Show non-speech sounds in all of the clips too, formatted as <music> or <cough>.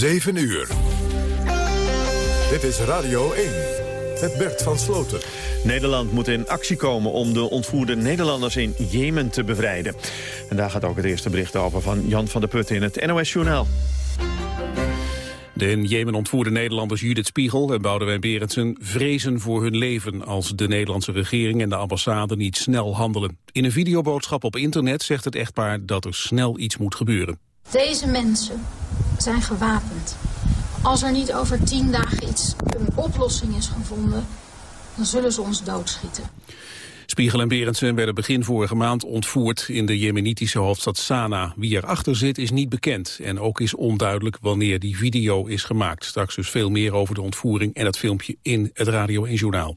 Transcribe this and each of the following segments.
7 uur. Dit is Radio 1 met Bert van Sloten. Nederland moet in actie komen om de ontvoerde Nederlanders in Jemen te bevrijden. En daar gaat ook het eerste bericht over van Jan van der Putten in het NOS Journaal. De in Jemen ontvoerde Nederlanders Judith Spiegel en Boudewijn Berendsen vrezen voor hun leven als de Nederlandse regering en de ambassade niet snel handelen. In een videoboodschap op internet zegt het echtpaar dat er snel iets moet gebeuren. Deze mensen zijn gewapend. Als er niet over tien dagen iets, een oplossing is gevonden, dan zullen ze ons doodschieten. Spiegel en Berendsen werden begin vorige maand ontvoerd in de jemenitische hoofdstad Sanaa. Wie erachter zit is niet bekend en ook is onduidelijk wanneer die video is gemaakt. Straks dus veel meer over de ontvoering en het filmpje in het Radio 1 Journaal.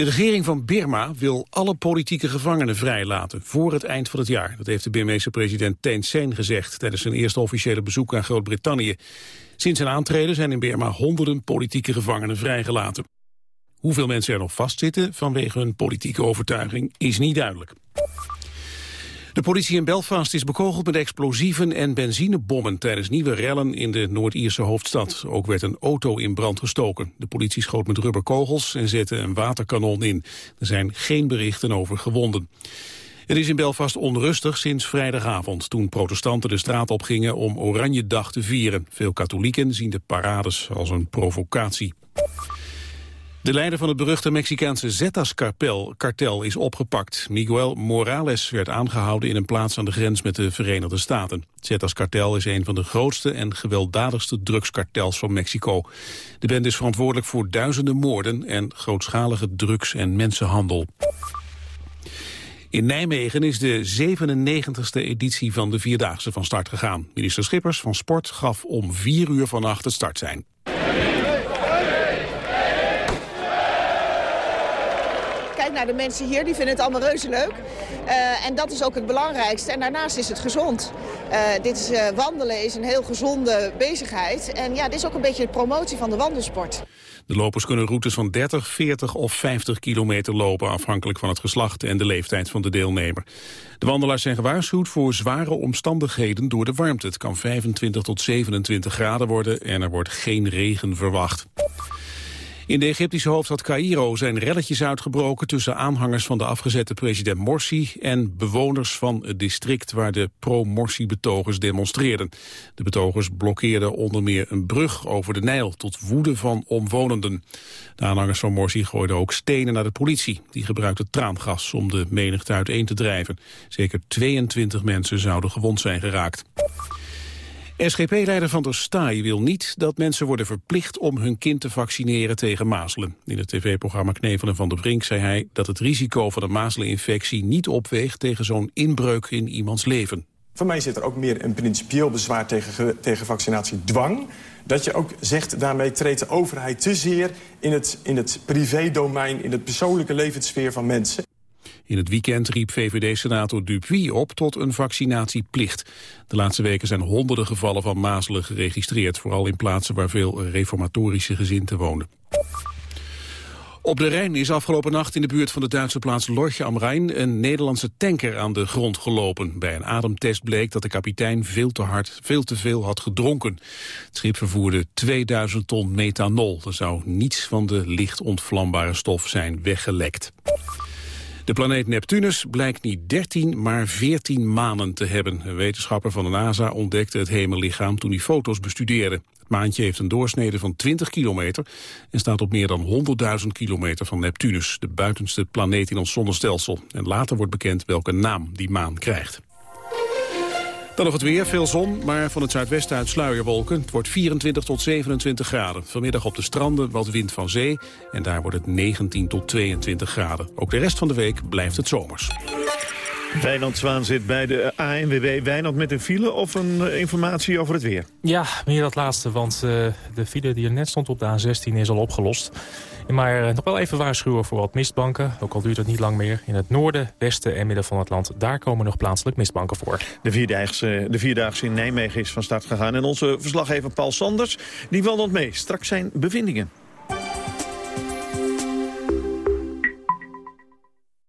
De regering van Birma wil alle politieke gevangenen vrijlaten voor het eind van het jaar. Dat heeft de Birmeese president Thein Sein gezegd tijdens zijn eerste officiële bezoek aan Groot-Brittannië. Sinds zijn aantreden zijn in Birma honderden politieke gevangenen vrijgelaten. Hoeveel mensen er nog vastzitten vanwege hun politieke overtuiging is niet duidelijk. De politie in Belfast is bekogeld met explosieven en benzinebommen tijdens nieuwe rellen in de Noord-Ierse hoofdstad. Ook werd een auto in brand gestoken. De politie schoot met rubberkogels en zette een waterkanon in. Er zijn geen berichten over gewonden. Het is in Belfast onrustig sinds vrijdagavond, toen protestanten de straat opgingen om Oranje Dag te vieren. Veel katholieken zien de parades als een provocatie. De leider van het beruchte Mexicaanse Zetas-kartel is opgepakt. Miguel Morales werd aangehouden in een plaats aan de grens met de Verenigde Staten. Zetas-kartel is een van de grootste en gewelddadigste drugskartels van Mexico. De band is verantwoordelijk voor duizenden moorden en grootschalige drugs- en mensenhandel. In Nijmegen is de 97e editie van de Vierdaagse van start gegaan. Minister Schippers van Sport gaf om vier uur vannacht het start zijn. Naar de mensen hier. Die vinden het allemaal reuze leuk. Uh, en dat is ook het belangrijkste. En daarnaast is het gezond. Uh, dit is, uh, wandelen is een heel gezonde bezigheid. En ja, dit is ook een beetje de promotie van de wandelsport. De lopers kunnen routes van 30, 40 of 50 kilometer lopen... afhankelijk van het geslacht en de leeftijd van de deelnemer. De wandelaars zijn gewaarschuwd voor zware omstandigheden door de warmte. Het kan 25 tot 27 graden worden en er wordt geen regen verwacht. In de Egyptische hoofdstad Cairo zijn relletjes uitgebroken tussen aanhangers van de afgezette president Morsi en bewoners van het district waar de pro-Morsi-betogers demonstreerden. De betogers blokkeerden onder meer een brug over de Nijl tot woede van omwonenden. De aanhangers van Morsi gooiden ook stenen naar de politie. Die gebruikte traangas om de menigte uiteen te drijven. Zeker 22 mensen zouden gewond zijn geraakt. SGP-leider Van der Staaij wil niet dat mensen worden verplicht om hun kind te vaccineren tegen mazelen. In het tv-programma Knevelen van der Brink zei hij dat het risico van een mazeleninfectie niet opweegt tegen zo'n inbreuk in iemands leven. Voor mij zit er ook meer een principieel bezwaar tegen, tegen vaccinatiedwang. Dat je ook zegt, daarmee treedt de overheid te zeer in het, in het privédomein, in het persoonlijke levenssfeer van mensen. In het weekend riep VVD-senator Dupuy op tot een vaccinatieplicht. De laatste weken zijn honderden gevallen van mazelen geregistreerd... vooral in plaatsen waar veel reformatorische gezinten wonen. Op de Rijn is afgelopen nacht in de buurt van de Duitse plaats Lorche am Rijn een Nederlandse tanker aan de grond gelopen. Bij een ademtest bleek dat de kapitein veel te hard, veel te veel had gedronken. Het schip vervoerde 2000 ton methanol. Er zou niets van de licht ontvlambare stof zijn weggelekt. De planeet Neptunus blijkt niet 13, maar 14 manen te hebben. Een wetenschapper van de NASA ontdekte het hemellichaam toen hij foto's bestudeerde. Het maantje heeft een doorsnede van 20 kilometer... en staat op meer dan 100.000 kilometer van Neptunus... de buitenste planeet in ons zonnestelsel. En later wordt bekend welke naam die maan krijgt. Dan nog het weer, veel zon, maar van het zuidwesten uit sluierwolken. Het wordt 24 tot 27 graden. Vanmiddag op de stranden wat wind van zee. En daar wordt het 19 tot 22 graden. Ook de rest van de week blijft het zomers. Wijnand Zwaan zit bij de ANWB. Wijnand met een file of een eh, informatie over het weer? Ja, meer dat laatste, want uh, de file die er net stond op de A16 is al opgelost. Maar uh, nog wel even waarschuwen voor wat mistbanken. Ook al duurt het niet lang meer. In het noorden, westen en midden van het land... daar komen nog plaatselijk mistbanken voor. De vierdaagse, de vierdaagse in Nijmegen is van start gegaan. En onze verslaggever Paul Sanders die wandelt mee. Straks zijn bevindingen.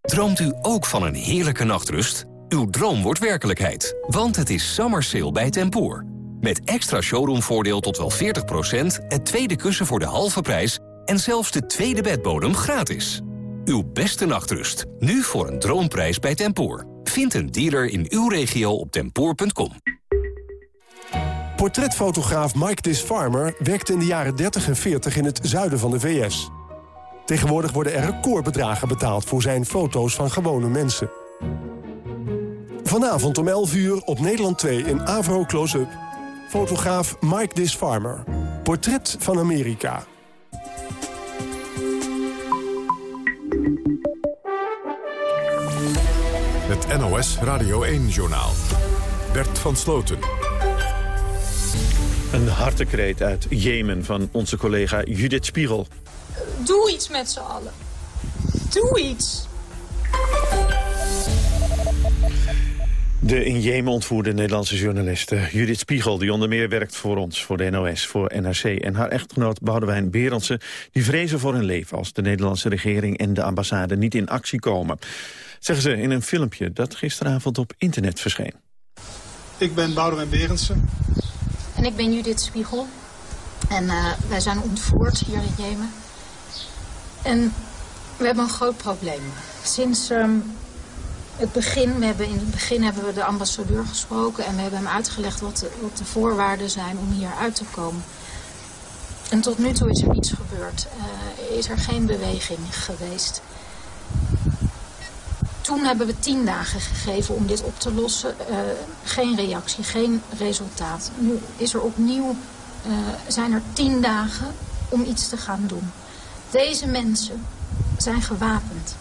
Droomt u ook van een heerlijke nachtrust? Uw droom wordt werkelijkheid, want het is summer sale bij Tempoor. Met extra showroomvoordeel tot wel 40%, het tweede kussen voor de halve prijs... en zelfs de tweede bedbodem gratis. Uw beste nachtrust, nu voor een droomprijs bij Tempoor. Vind een dealer in uw regio op tempoor.com. Portretfotograaf Mike Disfarmer werkte in de jaren 30 en 40 in het zuiden van de VS. Tegenwoordig worden er recordbedragen betaald voor zijn foto's van gewone mensen. Vanavond om 11 uur op Nederland 2 in Avro Close-Up. Fotograaf Mike Disfarmer. Portret van Amerika. Het NOS Radio 1-journaal. Bert van Sloten. Een hartekreet uit Jemen van onze collega Judith Spiegel. Doe iets met z'n allen. Doe iets. De in Jemen ontvoerde Nederlandse journaliste Judith Spiegel... die onder meer werkt voor ons, voor de NOS, voor NRC... en haar echtgenoot Boudewijn Berendsen... die vrezen voor hun leven als de Nederlandse regering en de ambassade niet in actie komen. Zeggen ze in een filmpje dat gisteravond op internet verscheen. Ik ben Boudewijn Berendsen. En ik ben Judith Spiegel. En uh, wij zijn ontvoerd hier in Jemen. En we hebben een groot probleem. Sinds um, het begin, we hebben in het begin hebben we de ambassadeur gesproken... en we hebben hem uitgelegd wat de, wat de voorwaarden zijn om hier uit te komen. En tot nu toe is er niets gebeurd. Uh, is er geen beweging geweest. Toen hebben we tien dagen gegeven om dit op te lossen. Uh, geen reactie, geen resultaat. Nu is er opnieuw, uh, zijn er tien dagen om iets te gaan doen. Deze mensen zijn gewapend.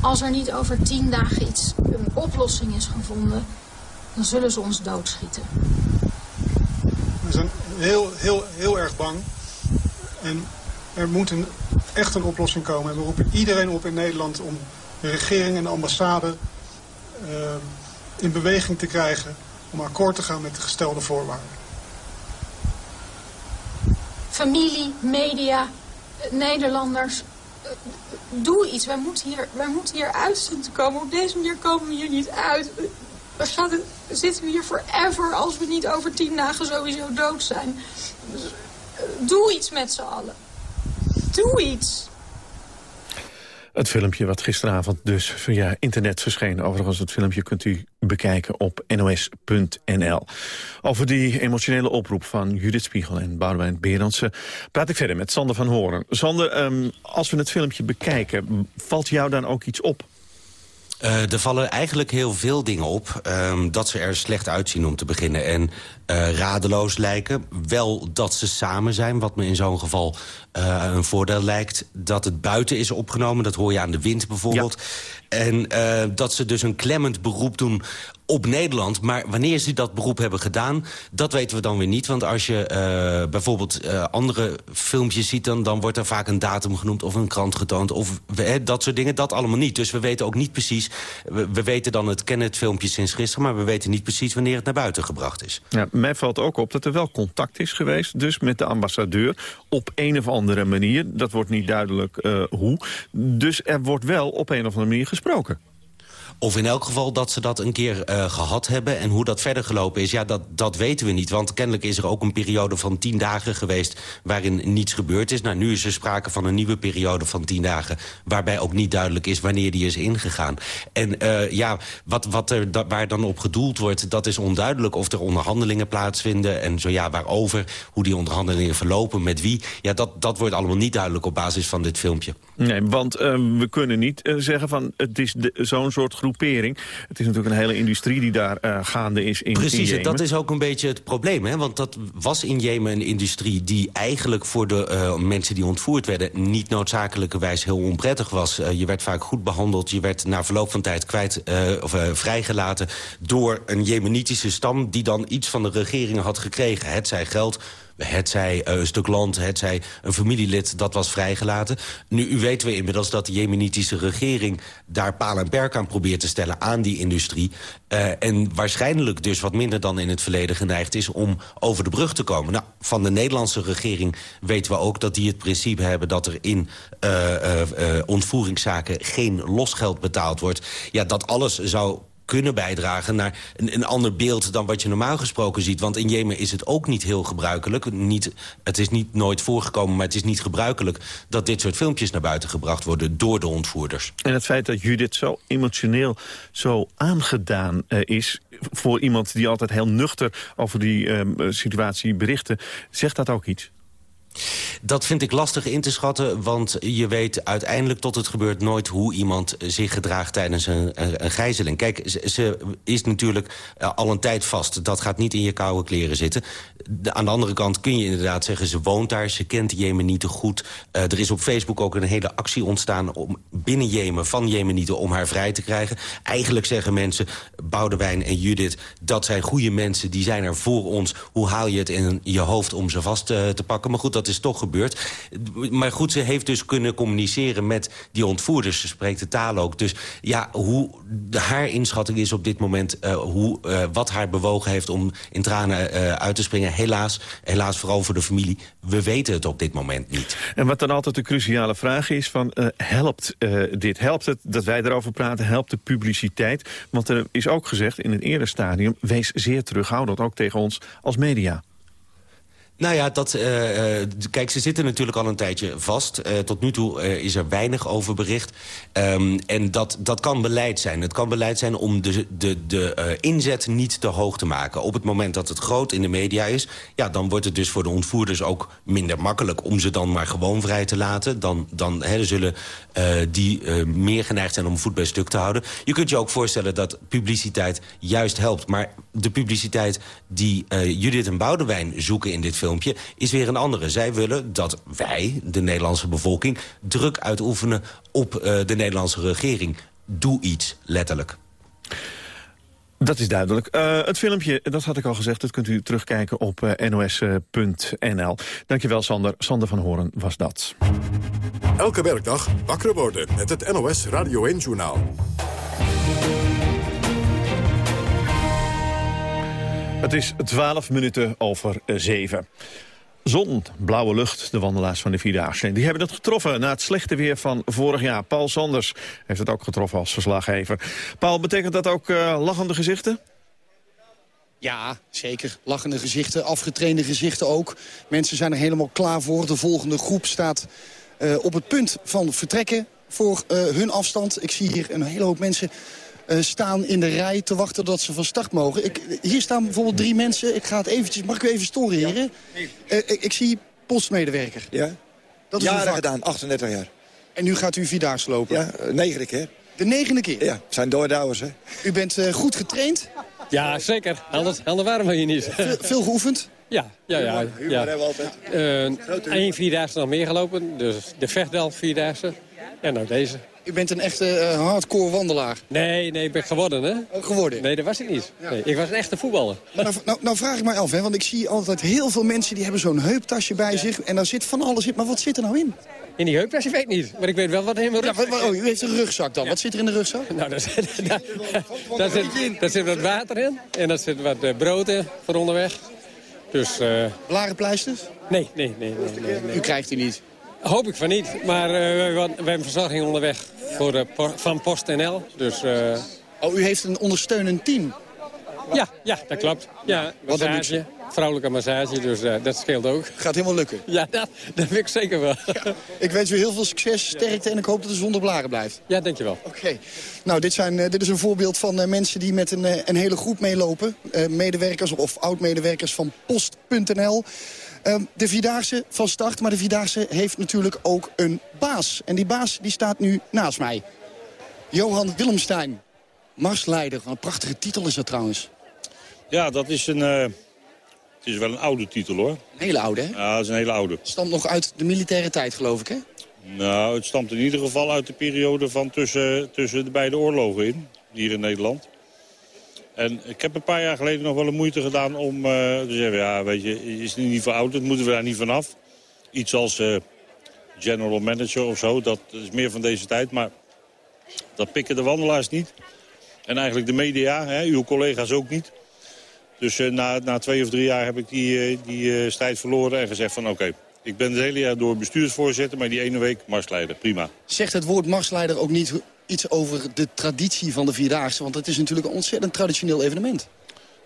Als er niet over tien dagen iets, een oplossing is gevonden, dan zullen ze ons doodschieten. We zijn heel, heel, heel erg bang. En er moet een, echt een oplossing komen. En we roepen iedereen op in Nederland om de regering en de ambassade uh, in beweging te krijgen om akkoord te gaan met de gestelde voorwaarden. Familie, media, Nederlanders, doe iets. Wij moeten hier, wij moeten hier uit zien te komen. Op deze manier komen we hier niet uit. We zitten we hier forever als we niet over tien dagen sowieso dood zijn. Dus, doe iets met z'n allen. Doe iets. Het filmpje wat gisteravond dus via internet verscheen. Overigens, het filmpje kunt u bekijken op nos.nl. Over die emotionele oproep van Judith Spiegel en Boudewijn Berendsen... praat ik verder met Sander van Horen. Sander, um, als we het filmpje bekijken, valt jou dan ook iets op? Uh, er vallen eigenlijk heel veel dingen op. Um, dat ze er slecht uitzien om te beginnen. En uh, radeloos lijken. Wel dat ze samen zijn, wat me in zo'n geval uh, een voordeel lijkt. Dat het buiten is opgenomen, dat hoor je aan de wind bijvoorbeeld. Ja. En uh, dat ze dus een klemmend beroep doen op Nederland. Maar wanneer ze dat beroep hebben gedaan, dat weten we dan weer niet. Want als je uh, bijvoorbeeld uh, andere filmpjes ziet... Dan, dan wordt er vaak een datum genoemd of een krant getoond. Of he, dat soort dingen, dat allemaal niet. Dus we weten ook niet precies... We, we weten dan het kennen het filmpje sinds gisteren... maar we weten niet precies wanneer het naar buiten gebracht is. Ja, mij valt ook op dat er wel contact is geweest... dus met de ambassadeur op een of andere manier. Dat wordt niet duidelijk uh, hoe. Dus er wordt wel op een of andere manier gesproken. Of in elk geval dat ze dat een keer uh, gehad hebben. En hoe dat verder gelopen is, ja, dat, dat weten we niet. Want kennelijk is er ook een periode van tien dagen geweest... waarin niets gebeurd is. Nou, nu is er sprake van een nieuwe periode van tien dagen... waarbij ook niet duidelijk is wanneer die is ingegaan. En uh, ja, wat, wat er, da, waar dan op gedoeld wordt, dat is onduidelijk. Of er onderhandelingen plaatsvinden en zo ja, waarover. Hoe die onderhandelingen verlopen, met wie. Ja, dat, dat wordt allemaal niet duidelijk op basis van dit filmpje. Nee, want uh, we kunnen niet uh, zeggen van het is zo'n soort groepering. Het is natuurlijk een hele industrie die daar uh, gaande is in Precies, in Jemen. dat is ook een beetje het probleem. Hè? Want dat was in Jemen een industrie die eigenlijk voor de mensen die ontvoerd werden... niet noodzakelijkerwijs heel onprettig was. je werd vaak goed behandeld, je werd na verloop van tijd kwijt of vrijgelaten... door een Jemenitische stam die dan iets van de regering had gekregen. Het zij geld het zij een stuk land, het zij een familielid, dat was vrijgelaten. Nu weten we inmiddels dat de jemenitische regering... daar paal en perk aan probeert te stellen aan die industrie. Uh, en waarschijnlijk dus wat minder dan in het verleden geneigd is... om over de brug te komen. Nou, van de Nederlandse regering weten we ook dat die het principe hebben... dat er in uh, ontvoeringszaken geen losgeld betaald wordt. Ja, dat alles zou kunnen bijdragen naar een, ander beeld dan wat je normaal gesproken ziet. Want in Jemen is het ook niet heel gebruikelijk. Niet, het is niet nooit voorgekomen, maar het is niet gebruikelijk... dat dit soort filmpjes naar buiten gebracht worden door de ontvoerders. En het feit dat Judith zo emotioneel zo aangedaan uh, is... voor iemand die altijd heel nuchter over die uh, situatie berichtte... zegt dat ook iets? Dat vind ik lastig in te schatten, want je weet uiteindelijk tot het gebeurt nooit hoe iemand zich gedraagt tijdens een, een gijzeling. Kijk, ze, is natuurlijk eh, al een tijd vast. Dat gaat niet in je koude kleren zitten. aan de andere kant kun je inderdaad zeggen, ze woont daar, ze kent Jemenieten goed. Uh, er is op Facebook ook een hele actie ontstaan om binnen Jemen, van Jemenieten, om haar vrij te krijgen. Eigenlijk zeggen mensen, Boudewijn en Judith, dat zijn goede mensen, die zijn er voor ons. Hoe haal je het in je hoofd om ze vast te, te pakken? Maar goed, dat is toch gebeurd. Maar goed, ze heeft dus kunnen communiceren met die ontvoerders. Ze spreekt de taal ook. Dus ja, hoe haar inschatting is op dit moment... Uh, hoe, uh, wat haar bewogen heeft om in tranen uh, uit te springen... helaas, helaas vooral voor de familie, we weten het op dit moment niet. En wat dan altijd de cruciale vraag is van... helpt dit? Helpt het dat wij erover praten? Helpt de publiciteit? Want er is ook gezegd in het eerder stadium... wees zeer terughoudend, ook tegen ons als media. Nou ja, dat, uh, kijk, ze zitten natuurlijk al een tijdje vast. Uh, tot nu toe is er weinig over bericht. Um, en dat, dat kan beleid zijn. Het kan beleid zijn om de, de, de inzet niet te hoog te maken. Op het moment dat het groot in de media is... ja, dan wordt het dus voor de ontvoerders ook minder makkelijk... om ze dan maar gewoon vrij te laten. Dan, dan zullen die meer geneigd zijn om voet bij stuk te houden. Je kunt je ook voorstellen dat publiciteit juist helpt. Maar de publiciteit die Judith en Boudewijn zoeken in dit film filmpje is weer een andere. Zij willen dat wij, de Nederlandse bevolking... druk uitoefenen op uh, de Nederlandse regering. Doe iets, letterlijk. Dat is duidelijk. Uh, het filmpje, dat had ik al gezegd, dat kunt u terugkijken op uh, nos.nl. Dankjewel Sander. Sander van Horen was dat. Elke werkdag wakker worden met het NOS Radio 1-journaal. Het is 12 minuten over 7. Zon, blauwe lucht, de wandelaars van de Vierdaagse. Die hebben het getroffen na het slechte weer van vorig jaar. Paul Sanders heeft het ook getroffen als verslaggever. Paul, betekent dat ook uh, lachende gezichten? Ja, zeker. Lachende gezichten, afgetrainde gezichten ook. Mensen zijn er helemaal klaar voor. De volgende groep staat uh, op het punt van vertrekken voor hun afstand. Ik zie hier een hele hoop mensen staan in de rij te wachten dat ze van start mogen. Ik, hier staan bijvoorbeeld drie mensen. Ik ga het eventjes... Mag ik u even storen, heren? Ja. Uh, ik, ik, zie postmedewerker. Ja. Dat is Jaren gedaan, 38 jaar. En nu gaat u Vierdaagse lopen? Ja, uh, negende keer. De negende keer? Ja, zijn doordouwers, hè. U bent goed getraind? Ja, zeker. Anders, anders waren we hier niet. Veel, veel geoefend? Ja, ja, ja. Humor, ja. hebben we altijd. Eén Vierdaagse nog meer gelopen. Dus de Vechtdal Vierdaagse. En nou deze. U bent een echte uh, hardcore wandelaar. Nee, nee, ik ben geworden, hè? Oh, geworden? Nee, dat was ik niet. Ja. Nee, ik was een echte voetballer. Maar nou, nou, nou, vraag ik mij af, hè, want ik zie altijd heel veel mensen... die hebben zo'n heuptasje bij ja. zich en daar zit van alles in. Maar wat zit er nou in? In die heuptasje weet ik niet, maar ik weet wel wat er in mijn rugzak ja, Oh, u heeft een rugzak dan. Wat zit er in de rugzak? Nou, daar zit, daar, <laughs> daar zit, daar zit wat water in en daar zit wat uh, brood in voor onderweg. Dus... Uh... Blarenpleisters? Nee, nee, nee, nee, nee, nee. U krijgt die niet? Hoop ik van niet, maar uh, we, we, hebben verzorging onderweg voor de, van PostNL. Dus, uh... Oh, u heeft een ondersteunend team? Ja, ja dat klopt. Ja, massage, vrouwelijke massage, dus dat scheelt ook. Gaat helemaal lukken? Ja, dat, dat ik zeker wel. Ja, ik wens u heel veel succes, sterkte en ik hoop dat u zonder blaren blijft. Ja, dankjewel. Oké. Okay. Nou, dit, zijn, dit is een voorbeeld van mensen die met een, een hele groep meelopen. medewerkers of oud-medewerkers van Post.nl. Um, de Vierdaagse van start, maar de Vierdaagse heeft natuurlijk ook een baas. En die baas die staat nu naast mij. Johan Willemstein, marsleider. Een prachtige titel is dat trouwens. Ja, dat is een... Uh, het is wel een oude titel, hoor. Een hele oude, hè? Ja, dat is een hele oude. Het stamt nog uit de militaire tijd, geloof ik, hè? Nou, het stamt in ieder geval uit de periode van tussen, tussen de beide oorlogen in. Hier in Nederland. En ik heb een paar jaar geleden nog wel een moeite gedaan om uh, te zeggen... ja, weet je, is het niet verouderd, moeten we daar niet vanaf. Iets als uh, general manager of zo, dat is meer van deze tijd. Maar dat pikken de wandelaars niet. En eigenlijk de media, hè, uw collega's ook niet. Dus uh, na, na twee of drie jaar heb ik die, die strijd verloren en gezegd van... oké, ik ben het hele jaar door bestuursvoorzitter, maar die ene week marsleider, prima. Zegt het woord marsleider ook niet iets over de traditie van de Vierdaagse? Want het is natuurlijk een ontzettend traditioneel evenement.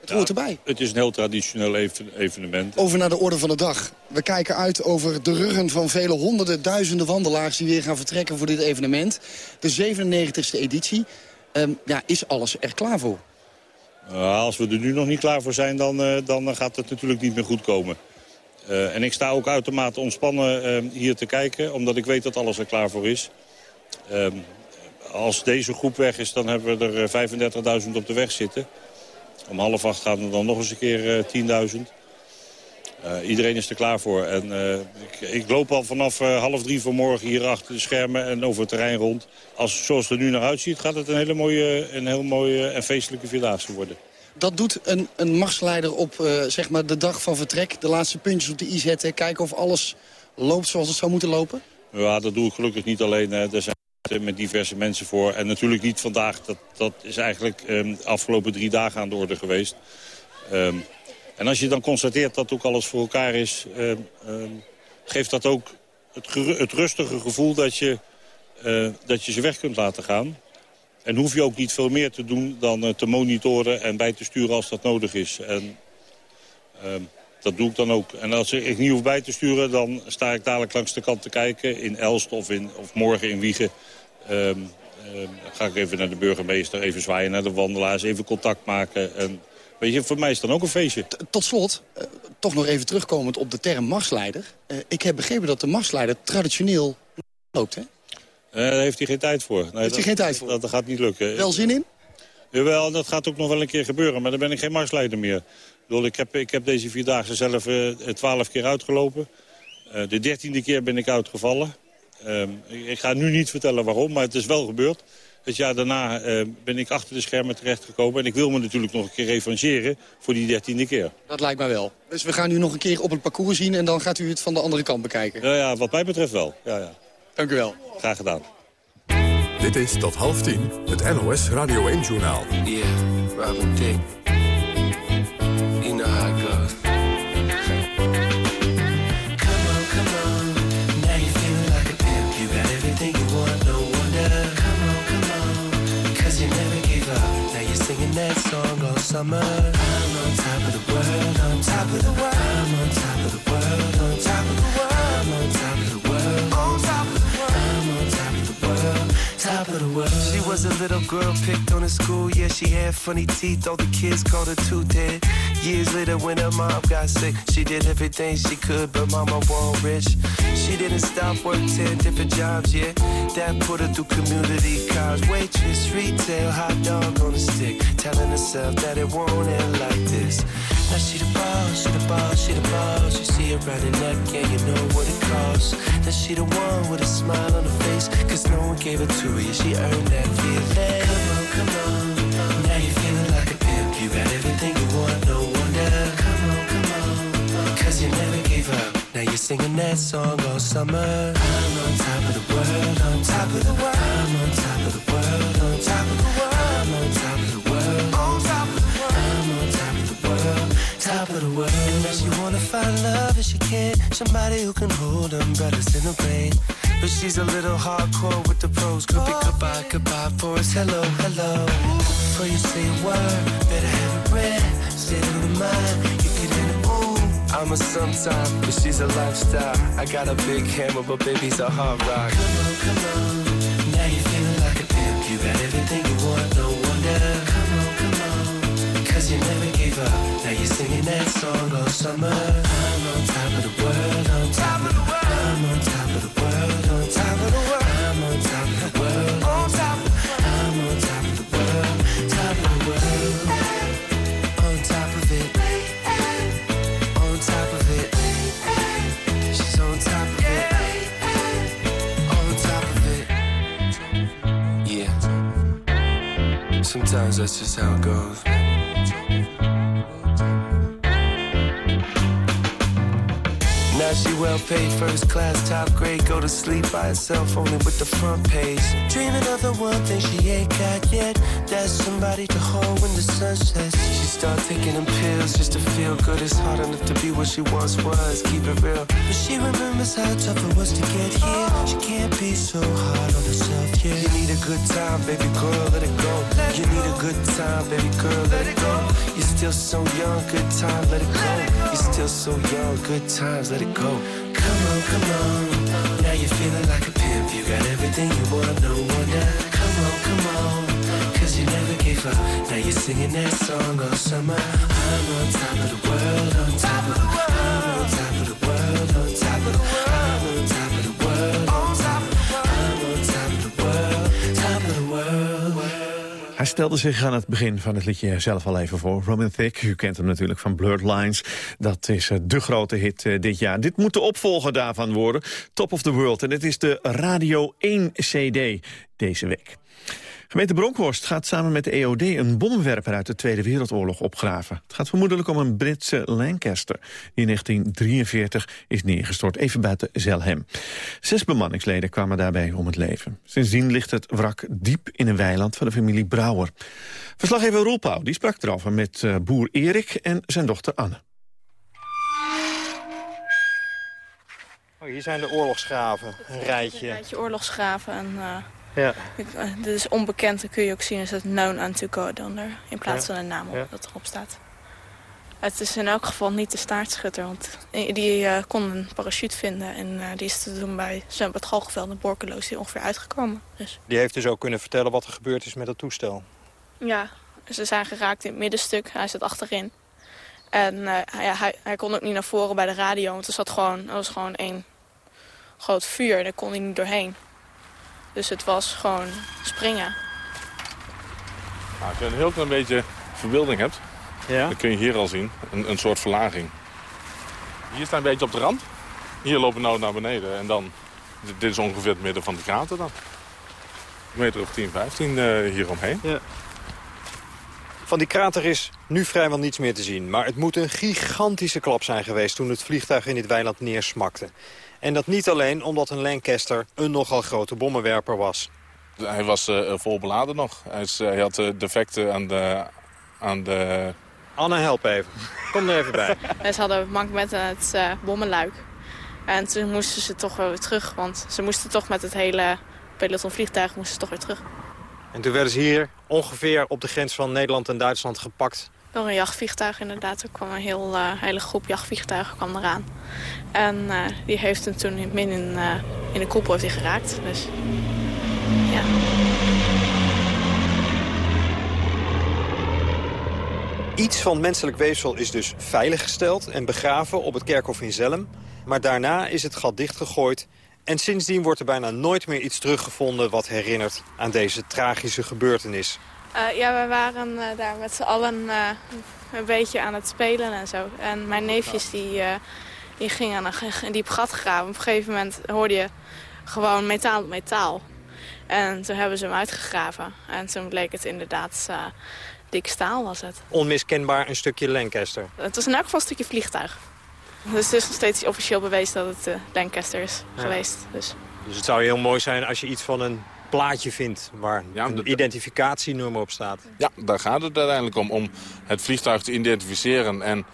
Het hoort erbij. Het is een heel traditioneel even- evenement. Over naar de orde van de dag. We kijken uit over de ruggen van vele honderden, duizenden wandelaars... die weer gaan vertrekken voor dit evenement. De 97e editie. Ehm, ja, is alles er klaar voor? Nou, als we er nu nog niet klaar voor zijn, dan, eh, dan gaat het natuurlijk niet meer goed komen. Eh, en ik sta ook uitermate ontspannen eh, hier te kijken, omdat ik weet dat alles er klaar voor is. Als deze groep weg is, dan hebben we er eh, 35.000 op de weg zitten. Om half acht gaan er dan nog eens een keer eh, 10.000. Eh, iedereen is er klaar voor. En eh, ik, ik loop al vanaf eh, half drie vanmorgen hier achter de schermen en over het terrein rond. Als, zoals het er nu naar uitziet, gaat het een hele mooie, een heel mooie en feestelijke vierdaagse worden. Dat doet een, een marsleider op eh, zeg maar de dag van vertrek. De laatste puntjes op de i zetten. Kijken of alles loopt zoals het zou moeten lopen. Ja, dat doe ik gelukkig niet alleen. Hè. Er zijn met diverse mensen voor. En natuurlijk niet vandaag. Dat, dat is eigenlijk ehm, de afgelopen drie dagen aan de orde geweest. Ehm, en als je dan constateert dat ook alles voor elkaar is... ehm, geeft dat ook het, het rustige gevoel dat je, eh, dat je ze weg kunt laten gaan. En hoef je ook niet veel meer te doen dan eh, te monitoren en bij te sturen als dat nodig is. En dat doe ik dan ook. En als ik niet hoef bij te sturen, dan sta ik dadelijk langs de kant te kijken. In Elst of, in, of morgen in Wiegen. Ehm, ehm, ga ik even naar de burgemeester, even zwaaien naar de wandelaars, even contact maken. En, weet je, voor mij is het dan ook een feestje. Tot slot, eh, toch nog even terugkomend op de term marsleider. Eh, ik heb begrepen dat de marsleider traditioneel loopt, hè? Eh, daar heeft hij geen tijd voor. Nee, hij dat, geen tijd voor? Dat, dat gaat niet lukken. Wel zin in? Jawel, dat gaat ook nog wel een keer gebeuren, maar dan ben ik geen marsleider meer. Ik, bedoel, ik, heb, ik heb deze vierdaagse zelf eh, twaalf keer uitgelopen. Eh, de dertiende keer ben ik uitgevallen. Ehm, ik, ga nu niet vertellen waarom, maar het is wel gebeurd. Het jaar daarna eh, ben ik achter de schermen terechtgekomen. En ik wil me natuurlijk nog een keer revancheren voor die dertiende keer. Dat lijkt mij wel. Dus we gaan u nog een keer op het parcours zien... en dan gaat u het van de andere kant bekijken. Ja, ja wat mij betreft wel. Ja, ja. Dank u wel. Graag gedaan. Dit is tot half tien het NOS Radio 1-journaal. Yeah, Robin Dick. Summer. I'm on top of the world, on top of the world. Was a little girl picked on in school. Yeah, she had funny teeth. All the kids called her tooth. Years later, when her mom got sick, she did everything she could, but mama wasn't rich. She didn't stop, worked 10 different jobs, yeah. That put her through community college. Waitress, retail, hot dog on a stick. Telling herself that it won't end like this. Now she the boss, she the boss, she the boss. You see her around the neck, yeah, you know what it costs. Now she the one with a smile on her face, cause no one gave it to her, yeah, she earned that feeling. Come on, come on, now you're feeling like a pimp. You got everything you want, no wonder. Come on, come on, cause you never gave up. Now you're singing that song all summer. I'm on top of the world, on top of the world. I'm on top of the world, on top of the world. The world. She wanna find love if she can't. Somebody who can hold umbrellas in the rain. But she's a little hardcore with the pros. Could be goodbye, goodbye for us. Hello, hello. Before you say a word, better have it read. Stay in the mind, you get in the mood. I'm a sometime, but she's a lifestyle. I got a big hammer, but baby's a hard rock. Come on, come on. You're singing that song all summer. I'm on top of the world, on top of the world. I'm on top of the world, on top of the world. I'm on top of the world, on top. I'm on top of the world, top of the world. On top of it. On top of it. She's on top of it. On top of it. Yeah. Sometimes that's just how it goes. She well paid, first class, top grade, go to sleep by herself, only with the front page. Dreaming of the one thing she ain't got yet. That's somebody to hold when the sun sets. She start taking them pills just to feel good. It's hard enough to be what she once was, keep it real. But she remembers how tough it was to get here. She can't be so hard on herself, yeah. You need a good time, baby girl, let it go. You need a good time, baby girl, let it go. You're still so young, good time, let it go. You're still so young, good times, let it go. Come on, come on. Now you're feeling like a pimp. You got everything you want, no wonder. Come on, come on. Cause you never gave up. Now you're singing that song all summer. I'm on top of the world, on top of the world. I'm on top of the world, on top of the world. Hij stelde zich aan het begin van het liedje zelf al even voor. Robin Thicke, u kent hem natuurlijk van Blurred Lines. Dat is eh, de grote hit eh, dit jaar. Dit moet de opvolger daarvan worden. Top of the World. En het is de Radio 1 CD deze week. Gemeente Bronkhorst gaat samen met de EOD een bommenwerper uit de Tweede Wereldoorlog opgraven. Het gaat vermoedelijk om een Britse Lancaster, die in 1943 is neergestort, even buiten Zelhem. Zes bemanningsleden kwamen daarbij om het leven. Sindsdien ligt het wrak diep in een weiland van de familie Brouwer. Verslaggever Roel Pauw die sprak erover met eh, boer Erik en zijn dochter Anne. Oh, hier zijn de oorlogsgraven, een rijtje. Een rijtje oorlogsgraven. En, eh, Ja. eh, dit is onbekend, dat kun je ook zien. Is het known unto God onder, in plaats Ja. van een naam op, Ja. dat erop staat. Het is in elk geval niet de staartschutter, want die eh, kon een parachute vinden. En eh, die is toen bij Zwembad Galgenveld en Borkeloos die ongeveer uitgekomen. Dus Die heeft dus ook kunnen vertellen wat er gebeurd is met het toestel. ja, ze zijn geraakt in het middenstuk. Hij zit achterin. En hij, hij, hij kon ook niet naar voren bij de radio, want er, zat gewoon, er was gewoon één groot vuur. Daar kon hij niet doorheen. Dus het was gewoon springen. Nou, als je een heel klein beetje verbeelding hebt, Ja? dan kun je hier al zien. Een, een soort verlaging. Hier staat een beetje op de rand. Hier lopen we nou naar beneden. En dan, dit- is ongeveer het midden van de krater dan. Een meter of 10, 15 eh hieromheen. Ja. Van die krater is nu vrijwel niets meer te zien. Maar het moet een gigantische klap zijn geweest toen het vliegtuig in dit weiland neersmakte. En dat niet alleen omdat een Lancaster een nogal grote bommenwerper was. Hij was eh, vol beladen nog. Hij, is, eh, hij had eh, defecten aan de, aan de... Anne, help even. Kom er even bij. En <laughs> ze hadden mankementen aan het eh, bommenluik. En toen moesten ze toch weer terug. Want ze moesten toch met het hele peloton vliegtuig moesten ze toch weer terug. En toen werden ze hier ongeveer op de grens van Nederland en Duitsland gepakt. Door een jachtvliegtuig inderdaad. Er kwam een heel, eh, hele groep jachtvliegtuigen kwam eraan. En eh, die heeft hem toen min in, eh, in de koepel heeft hij geraakt. Dus ja. Iets van menselijk weefsel is dus veiliggesteld en begraven op het kerkhof in Zelm. Maar daarna is het gat dichtgegooid. En sindsdien wordt er bijna nooit meer iets teruggevonden wat herinnert aan deze tragische gebeurtenis. Eh, ja, we waren eh, daar met z'n allen eh, een beetje aan het spelen en zo. En mijn neefjes die, die gingen een, ge- een diep gat graven. Op een gegeven moment hoorde je gewoon metaal op metaal. En toen hebben ze hem uitgegraven. En toen bleek het inderdaad dik staal was het. Onmiskenbaar een stukje Lancaster. Het was in elk geval een stukje vliegtuig. Dus het is nog steeds officieel bewezen dat het Lancaster is Ja. geweest. Dus. Dus het zou heel mooi zijn als je iets van een plaatje vindt... waar een identificatienummer op staat. Ja, daar gaat het uiteindelijk om. Om het vliegtuig te identificeren. En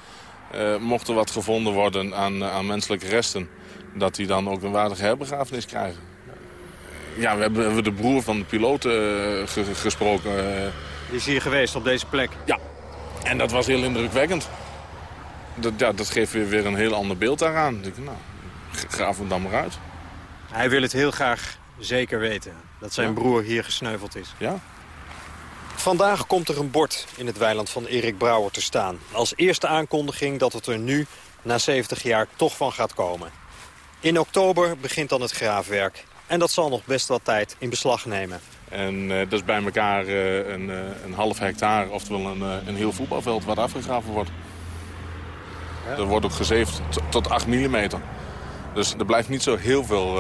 eh, mocht er wat gevonden worden aan, aan menselijke resten... dat die dan ook een waardige herbegrafenis krijgen. Ja, we hebben, we hebben de broer van de piloot eh, ge- gesproken. eh. Die is hier geweest op deze plek? Ja, en dat was heel indrukwekkend. Dat, ja, dat geeft weer, weer een heel ander beeld daaraan. Ik denk, nou, graaf hem dan maar uit. Hij wil het heel graag zeker weten. Dat zijn Ja. broer hier gesneuveld is. Ja. Vandaag komt er een bord in het weiland van Erik Brouwer te staan. Als eerste aankondiging dat het er nu, na 70 jaar, toch van gaat komen. In oktober begint dan het graafwerk. En dat zal nog best wat tijd in beslag nemen. En eh, dat is bij elkaar eh, een, eh, een half hectare, oftewel een, een heel voetbalveld wat afgegraven wordt. Er wordt ook gezeefd tot 8 mm. Dus er blijft niet zo heel veel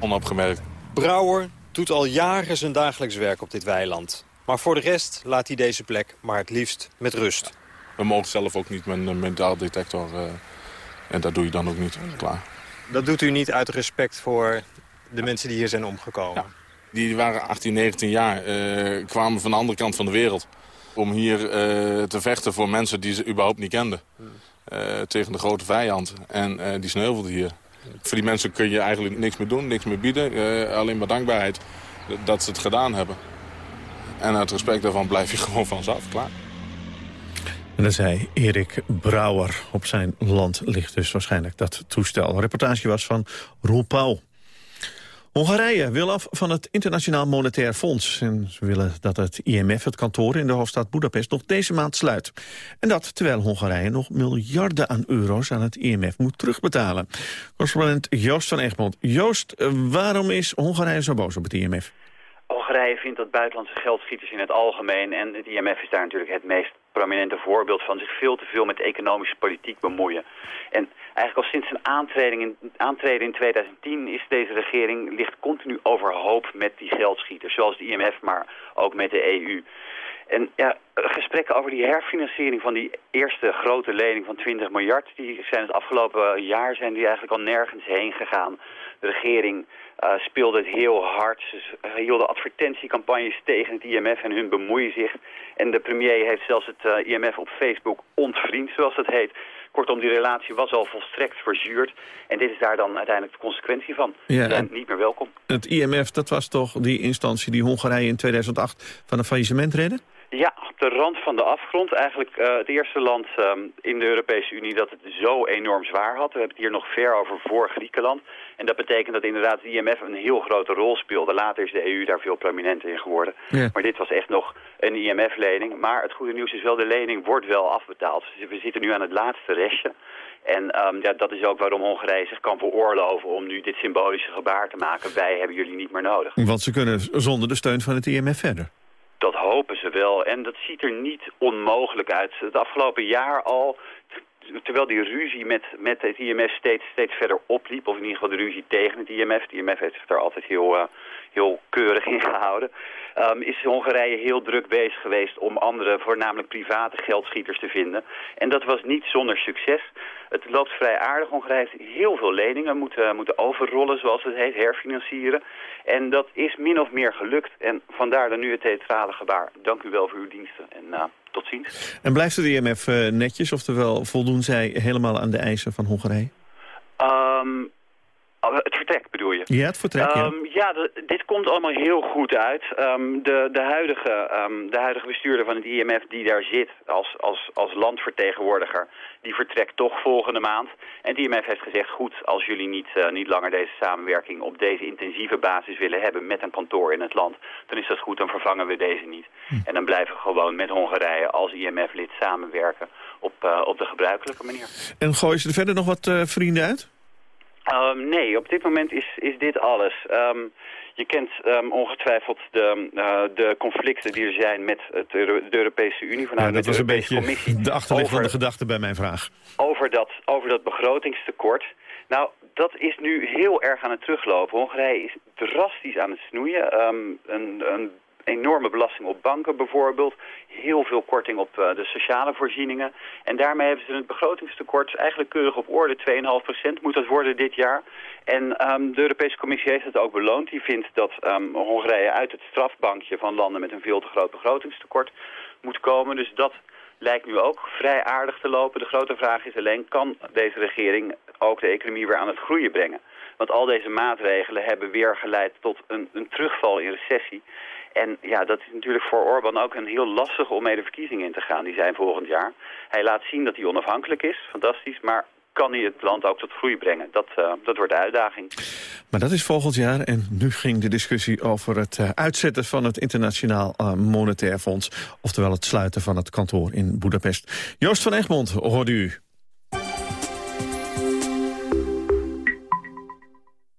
onopgemerkt. Brouwer doet al jaren zijn dagelijks werk op dit weiland. Maar voor de rest laat hij deze plek maar het liefst met rust. We mogen zelf ook niet met een metaaldetector eh, En dat doe je dan ook niet. Klaar. Dat doet u niet uit respect voor de mensen die hier zijn omgekomen? Die waren 18, 19 jaar, eh, kwamen van de andere kant van de wereld. Om hier eh, te vechten voor mensen die ze überhaupt niet kenden. Eh, tegen de grote vijand. En eh, die sneuvelden hier. Voor die mensen kun je eigenlijk niks meer doen, niks meer bieden. Eh, alleen maar dankbaarheid dat ze het gedaan hebben. En uit respect daarvan blijf je <laughs> gewoon vanzelf klaar. En dat zei Erik Brouwer. Op zijn land ligt dus waarschijnlijk dat toestel. Een reportage was van Roel. Hongarije wil af van het Internationaal Monetair Fonds. En ze willen dat het IMF het kantoor in de hoofdstad Budapest nog deze maand sluit. En dat terwijl Hongarije nog miljarden aan euro's aan het IMF moet terugbetalen. Correspondent Joost van Egmond. Joost, eh, waarom is Hongarije zo boos op het IMF? Hongarije vindt dat buitenlandse geldschieters in het algemeen... en het IMF is daar natuurlijk het meest prominente voorbeeld van... zich veel te veel met economische politiek bemoeien. En eigenlijk al sinds zijn aantreden in, aantreden in 2010 is deze regering... ligt continu overhoop met die geldschieters, zoals de IMF, maar ook met de EU. En ja, gesprekken over die herfinanciering van die eerste grote lening van 20 miljard... die zijn het afgelopen jaar zijn die eigenlijk al nergens heen gegaan. De regering uh, speelde het heel hard. Ze hielden advertentiecampagnes tegen het IMF en hun bemoeien zich. En de premier heeft zelfs het uh, IMF op Facebook ontvriend, zoals het heet. Kortom, die relatie was al volstrekt verzuurd. En dit is daar dan uiteindelijk de consequentie van. Ja, niet meer welkom. Het IMF, dat was toch die instantie die Hongarije in 2008 van een faillissement redde? Ja, op de rand van de afgrond. Eigenlijk uh, het eerste land um, in de Europese Unie dat het zo enorm zwaar had. We hebben het hier nog ver over voor Griekenland. En dat betekent dat inderdaad de IMF een heel grote rol speelde. Later is de EU daar veel prominenter in geworden. Ja. Maar dit was echt nog een IMF-lening. Maar het goede nieuws is wel, de lening wordt wel afbetaald. Dus we zitten nu aan het laatste restje. En um, ja, dat is ook waarom Hongarije zich kan veroorloven om nu dit symbolische gebaar te maken. Wij hebben jullie niet meer nodig. Want ze kunnen zonder de steun van het IMF verder. Dat hopen ze wel. En dat ziet er niet onmogelijk uit. Het afgelopen jaar al, terwijl die ruzie met, met het IMF steeds, steeds verder opliep... of in ieder geval de ruzie tegen het IMF... het IMF heeft zich daar altijd heel, uh, heel keurig in gehouden... Um, is Hongarije heel druk bezig geweest om andere, voornamelijk private geldschieters te vinden. En dat was niet zonder succes. Het loopt vrij aardig. Hongarije heeft heel veel leningen moeten, moeten overrollen, zoals het heet, herfinancieren. En dat is min of meer gelukt. En vandaar dan nu het theatrale gebaar. Dank u wel voor uw diensten en uh, tot ziens. En blijft de IMF uh, netjes, oftewel voldoen zij helemaal aan de eisen van Hongarije? Um, het vertrek bedoel je? Ja, het vertrek, ja. Um, ja, dit komt allemaal heel goed uit. Um, de, de, huidige, um, de huidige bestuurder van het IMF die daar zit als, als, als landvertegenwoordiger... die vertrekt toch volgende maand. En het IMF heeft gezegd, goed, als jullie niet, uh, niet langer deze samenwerking... op deze intensieve basis willen hebben met een kantoor in het land... dan is dat goed, dan vervangen we deze niet. Hm. En dan blijven we gewoon met Hongarije als IMF-lid samenwerken... Op, uh, op de gebruikelijke manier. En gooien ze er verder nog wat uh, vrienden uit? Um, nee, op dit moment is, is dit alles. Um, je kent um, ongetwijfeld de, uh, de conflicten die er zijn met het Euro de Europese Unie. Ja, dat was een beetje Commissie de achterliggende gedachte bij mijn vraag. Over dat, over dat begrotingstekort. Nou, dat is nu heel erg aan het teruglopen. Hongarije is drastisch aan het snoeien. Um, een, een enorme belasting op banken bijvoorbeeld. Heel veel korting op uh, de sociale voorzieningen. En daarmee hebben ze het begrotingstekort eigenlijk keurig op orde. 2,5% moet dat worden dit jaar. En um, de Europese Commissie heeft het ook beloond. Die vindt dat um, Hongarije uit het strafbankje van landen met een veel te groot begrotingstekort moet komen. Dus dat lijkt nu ook vrij aardig te lopen. De grote vraag is alleen, kan deze regering ook de economie weer aan het groeien brengen? Want al deze maatregelen hebben weer geleid tot een, een terugval in recessie. En ja, dat is natuurlijk voor Orbán ook een heel lastig om mee de verkiezingen in te gaan. Die zijn volgend jaar. Hij laat zien dat hij onafhankelijk is, fantastisch. Maar kan hij het land ook tot groei brengen? Dat, uh, dat wordt de uitdaging. Maar dat is volgend jaar. En nu ging de discussie over het uh, uitzetten van het Internationaal uh, Monetair Fonds. Oftewel het sluiten van het kantoor in Budapest. Joost van Egmond, hoorde u.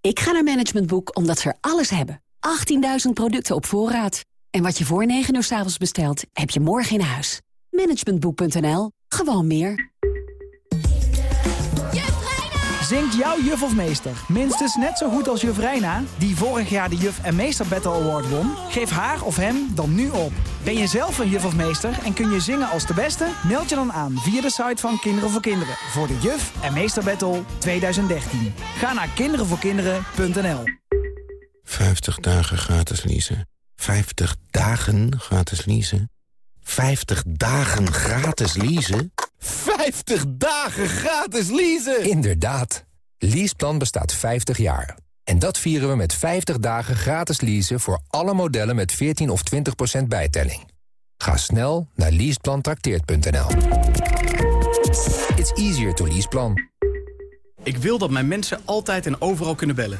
Ik ga naar Management Boek omdat ze er alles hebben. 18.000 producten op voorraad. En wat je voor 9 uur s avonds bestelt, heb je morgen in huis. Managementboek.nl. Gewoon meer. Zingt jouw juf of meester minstens net zo goed als juf Reina... die vorig jaar de Juf en Meester Battle Award won? Geef haar of hem dan nu op. Ben je zelf een juf of meester en kun je zingen als de beste? Meld je dan aan via de site van Kinderen voor Kinderen... voor de Juf en Meester Battle 2013. Ga naar kinderenvoorkinderen.nl 50 dagen gratis leasen. 50 dagen gratis leasen. 50 dagen gratis leasen? 50 dagen gratis leasen! Inderdaad. Leaseplan bestaat 50 jaar. En dat vieren we met 50 dagen gratis leasen voor alle modellen met 14 of 20% bijtelling. Ga snel naar leaseplantrakteert.nl. It's easier to leaseplan. Ik wil dat mijn mensen altijd en overal kunnen bellen.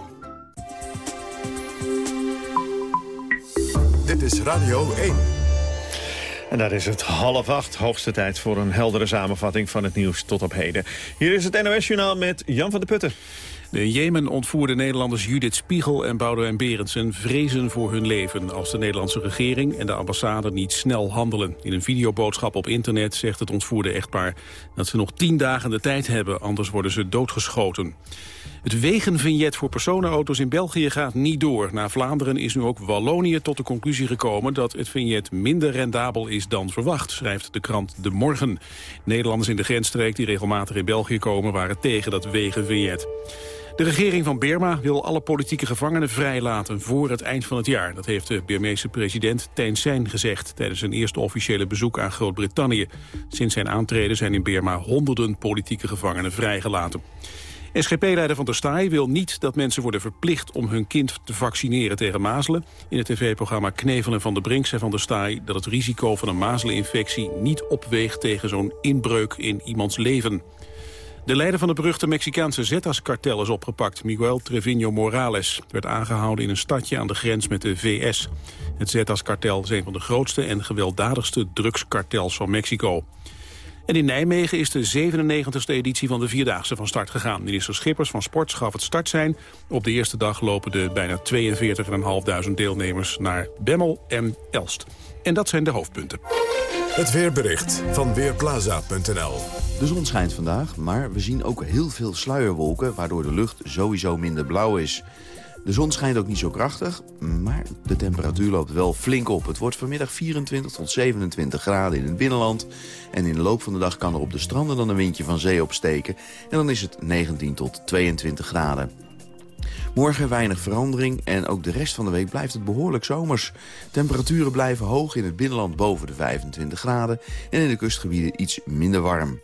Dit is Radio 1. En daar is het half acht, hoogste tijd voor een heldere samenvatting van het nieuws tot op heden. Hier is het NOS-journaal met Jan van der Putten. De in Jemen ontvoerde Nederlanders Judith Spiegel en Boudewijn Berendsen vrezen voor hun leven als de Nederlandse regering en de ambassade niet snel handelen. In een videoboodschap op internet zegt het ontvoerde echtpaar dat ze nog tien dagen de tijd hebben, anders worden ze doodgeschoten. Het wegenvignet voor personenauto's in België gaat niet door. Na Vlaanderen is nu ook Wallonië tot de conclusie gekomen... dat het vignet minder rendabel is dan verwacht, schrijft de krant De Morgen. Nederlanders in de grensstreek die regelmatig in België komen... waren tegen dat wegenvignet. De regering van Burma wil alle politieke gevangenen vrijlaten voor het eind van het jaar. Dat heeft de Birmeese president Thein Sein gezegd tijdens zijn eerste officiële bezoek aan Groot-Brittannië. Sinds zijn aantreden zijn in Burma honderden politieke gevangenen vrijgelaten. SGP-leider Van der Staaij wil niet dat mensen worden verplicht om hun kind te vaccineren tegen mazelen. In het tv-programma Knevelen van der Brink zei Van der Staaij dat het risico van een mazeleninfectie niet opweegt tegen zo'n inbreuk in iemands leven. De leider van het beruchte Mexicaanse Zetas-kartel is opgepakt, Miguel Trevino Morales. werd aangehouden in een stadje aan de grens met de VS. Het Zetas-kartel is een van de grootste en gewelddadigste drugskartels van Mexico. En in Nijmegen is de 97e editie van de Vierdaagse van start gegaan. Minister Schippers van Sport gaf het startsein. Op de eerste dag lopen de bijna 42.500 deelnemers naar Bemmel en Elst. En dat zijn de hoofdpunten. Het weerbericht van Weerplaza.nl De zon schijnt vandaag, maar we zien ook heel veel sluierwolken... waardoor de lucht sowieso minder blauw is. De zon schijnt ook niet zo krachtig, maar de temperatuur loopt wel flink op. Het wordt vanmiddag 24 tot 27 graden in het binnenland. En in de loop van de dag kan er op de stranden dan een windje van zee opsteken. En dan is het 19 tot 22 graden. Morgen weinig verandering en ook de rest van de week blijft het behoorlijk zomers. Temperaturen blijven hoog in het binnenland boven de 25 graden... en in de kustgebieden iets minder warm.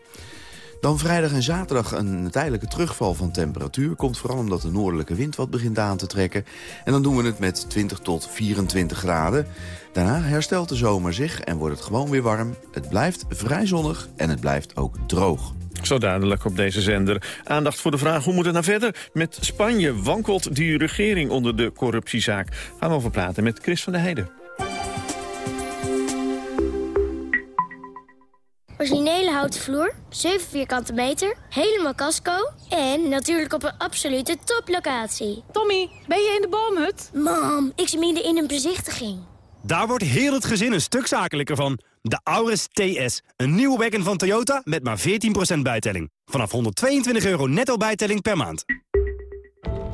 Dan vrijdag en zaterdag een tijdelijke terugval van temperatuur. Komt vooral omdat de noordelijke wind wat begint aan te trekken. En dan doen we het met 20 tot 24 graden. Daarna herstelt de zomer zich en wordt het gewoon weer warm. Het blijft vrij zonnig en het blijft ook droog. Zo duidelijk op deze zender. Aandacht voor de vraag hoe moet het nou verder? Met Spanje wankelt die regering onder de corruptiezaak. Gaan we over praten met Chris van der Heijden. Originele houten vloer, 7 vierkante meter, helemaal casco... en natuurlijk op een absolute toplocatie. Tommy, ben je in de boomhut? Mam, ik zit midden in een bezichtiging. Daar wordt heel het gezin een stuk zakelijker van. De Auris TS, een nieuwe wagon van Toyota met maar 14% bijtelling. Vanaf 122 euro netto bijtelling per maand.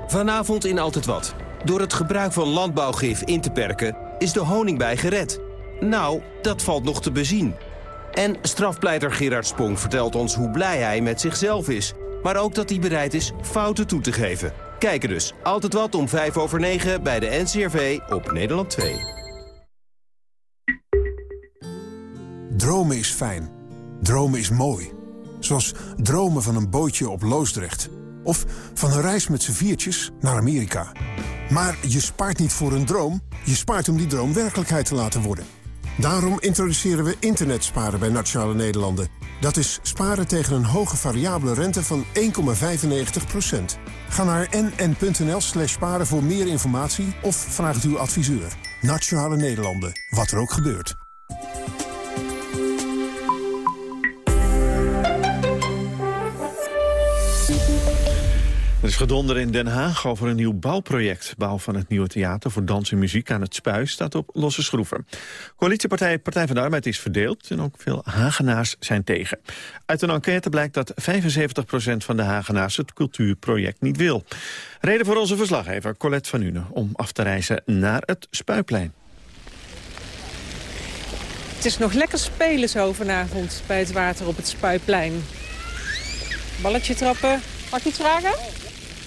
Vanavond in Altijd Wat. Door het gebruik van landbouwgif in te perken is de honingbij gered. Nou, dat valt nog te bezien. En strafpleiter Gerard Spong vertelt ons hoe blij hij met zichzelf is. Maar ook dat hij bereid is fouten toe te geven. Kijken dus. Altijd wat om 5 over 9 bij de NCRV op Nederland 2. Dromen is fijn. Dromen is mooi. Zoals dromen van een bootje op Loosdrecht. Of van een reis met z'n viertjes naar Amerika. Maar je spaart niet voor een droom. Je spaart om die droom werkelijkheid te laten worden. Daarom introduceren we internetsparen bij Nationale Nederlanden. Dat is sparen tegen een hoge variabele rente van 1,95%. Ga naar nn.nl slash sparen voor meer informatie of vraag het uw adviseur. Nationale Nederlanden, wat er ook gebeurt. Er is gedonder in Den Haag over een nieuw bouwproject. Bouw van het nieuwe theater voor dans en muziek aan het Spuis staat op losse schroeven. Coalitiepartij Partij van de Arbeid is verdeeld en ook veel Hagenaars zijn tegen. Uit een enquête blijkt dat 75% van de Hagenaars het cultuurproject niet wil. Reden voor onze verslaggever Colette van Une om af te reizen naar het Spuiplein. Het is nog lekker spelen zo vanavond bij het water op het Spuiplein. Balletje trappen. Mag ik iets vragen?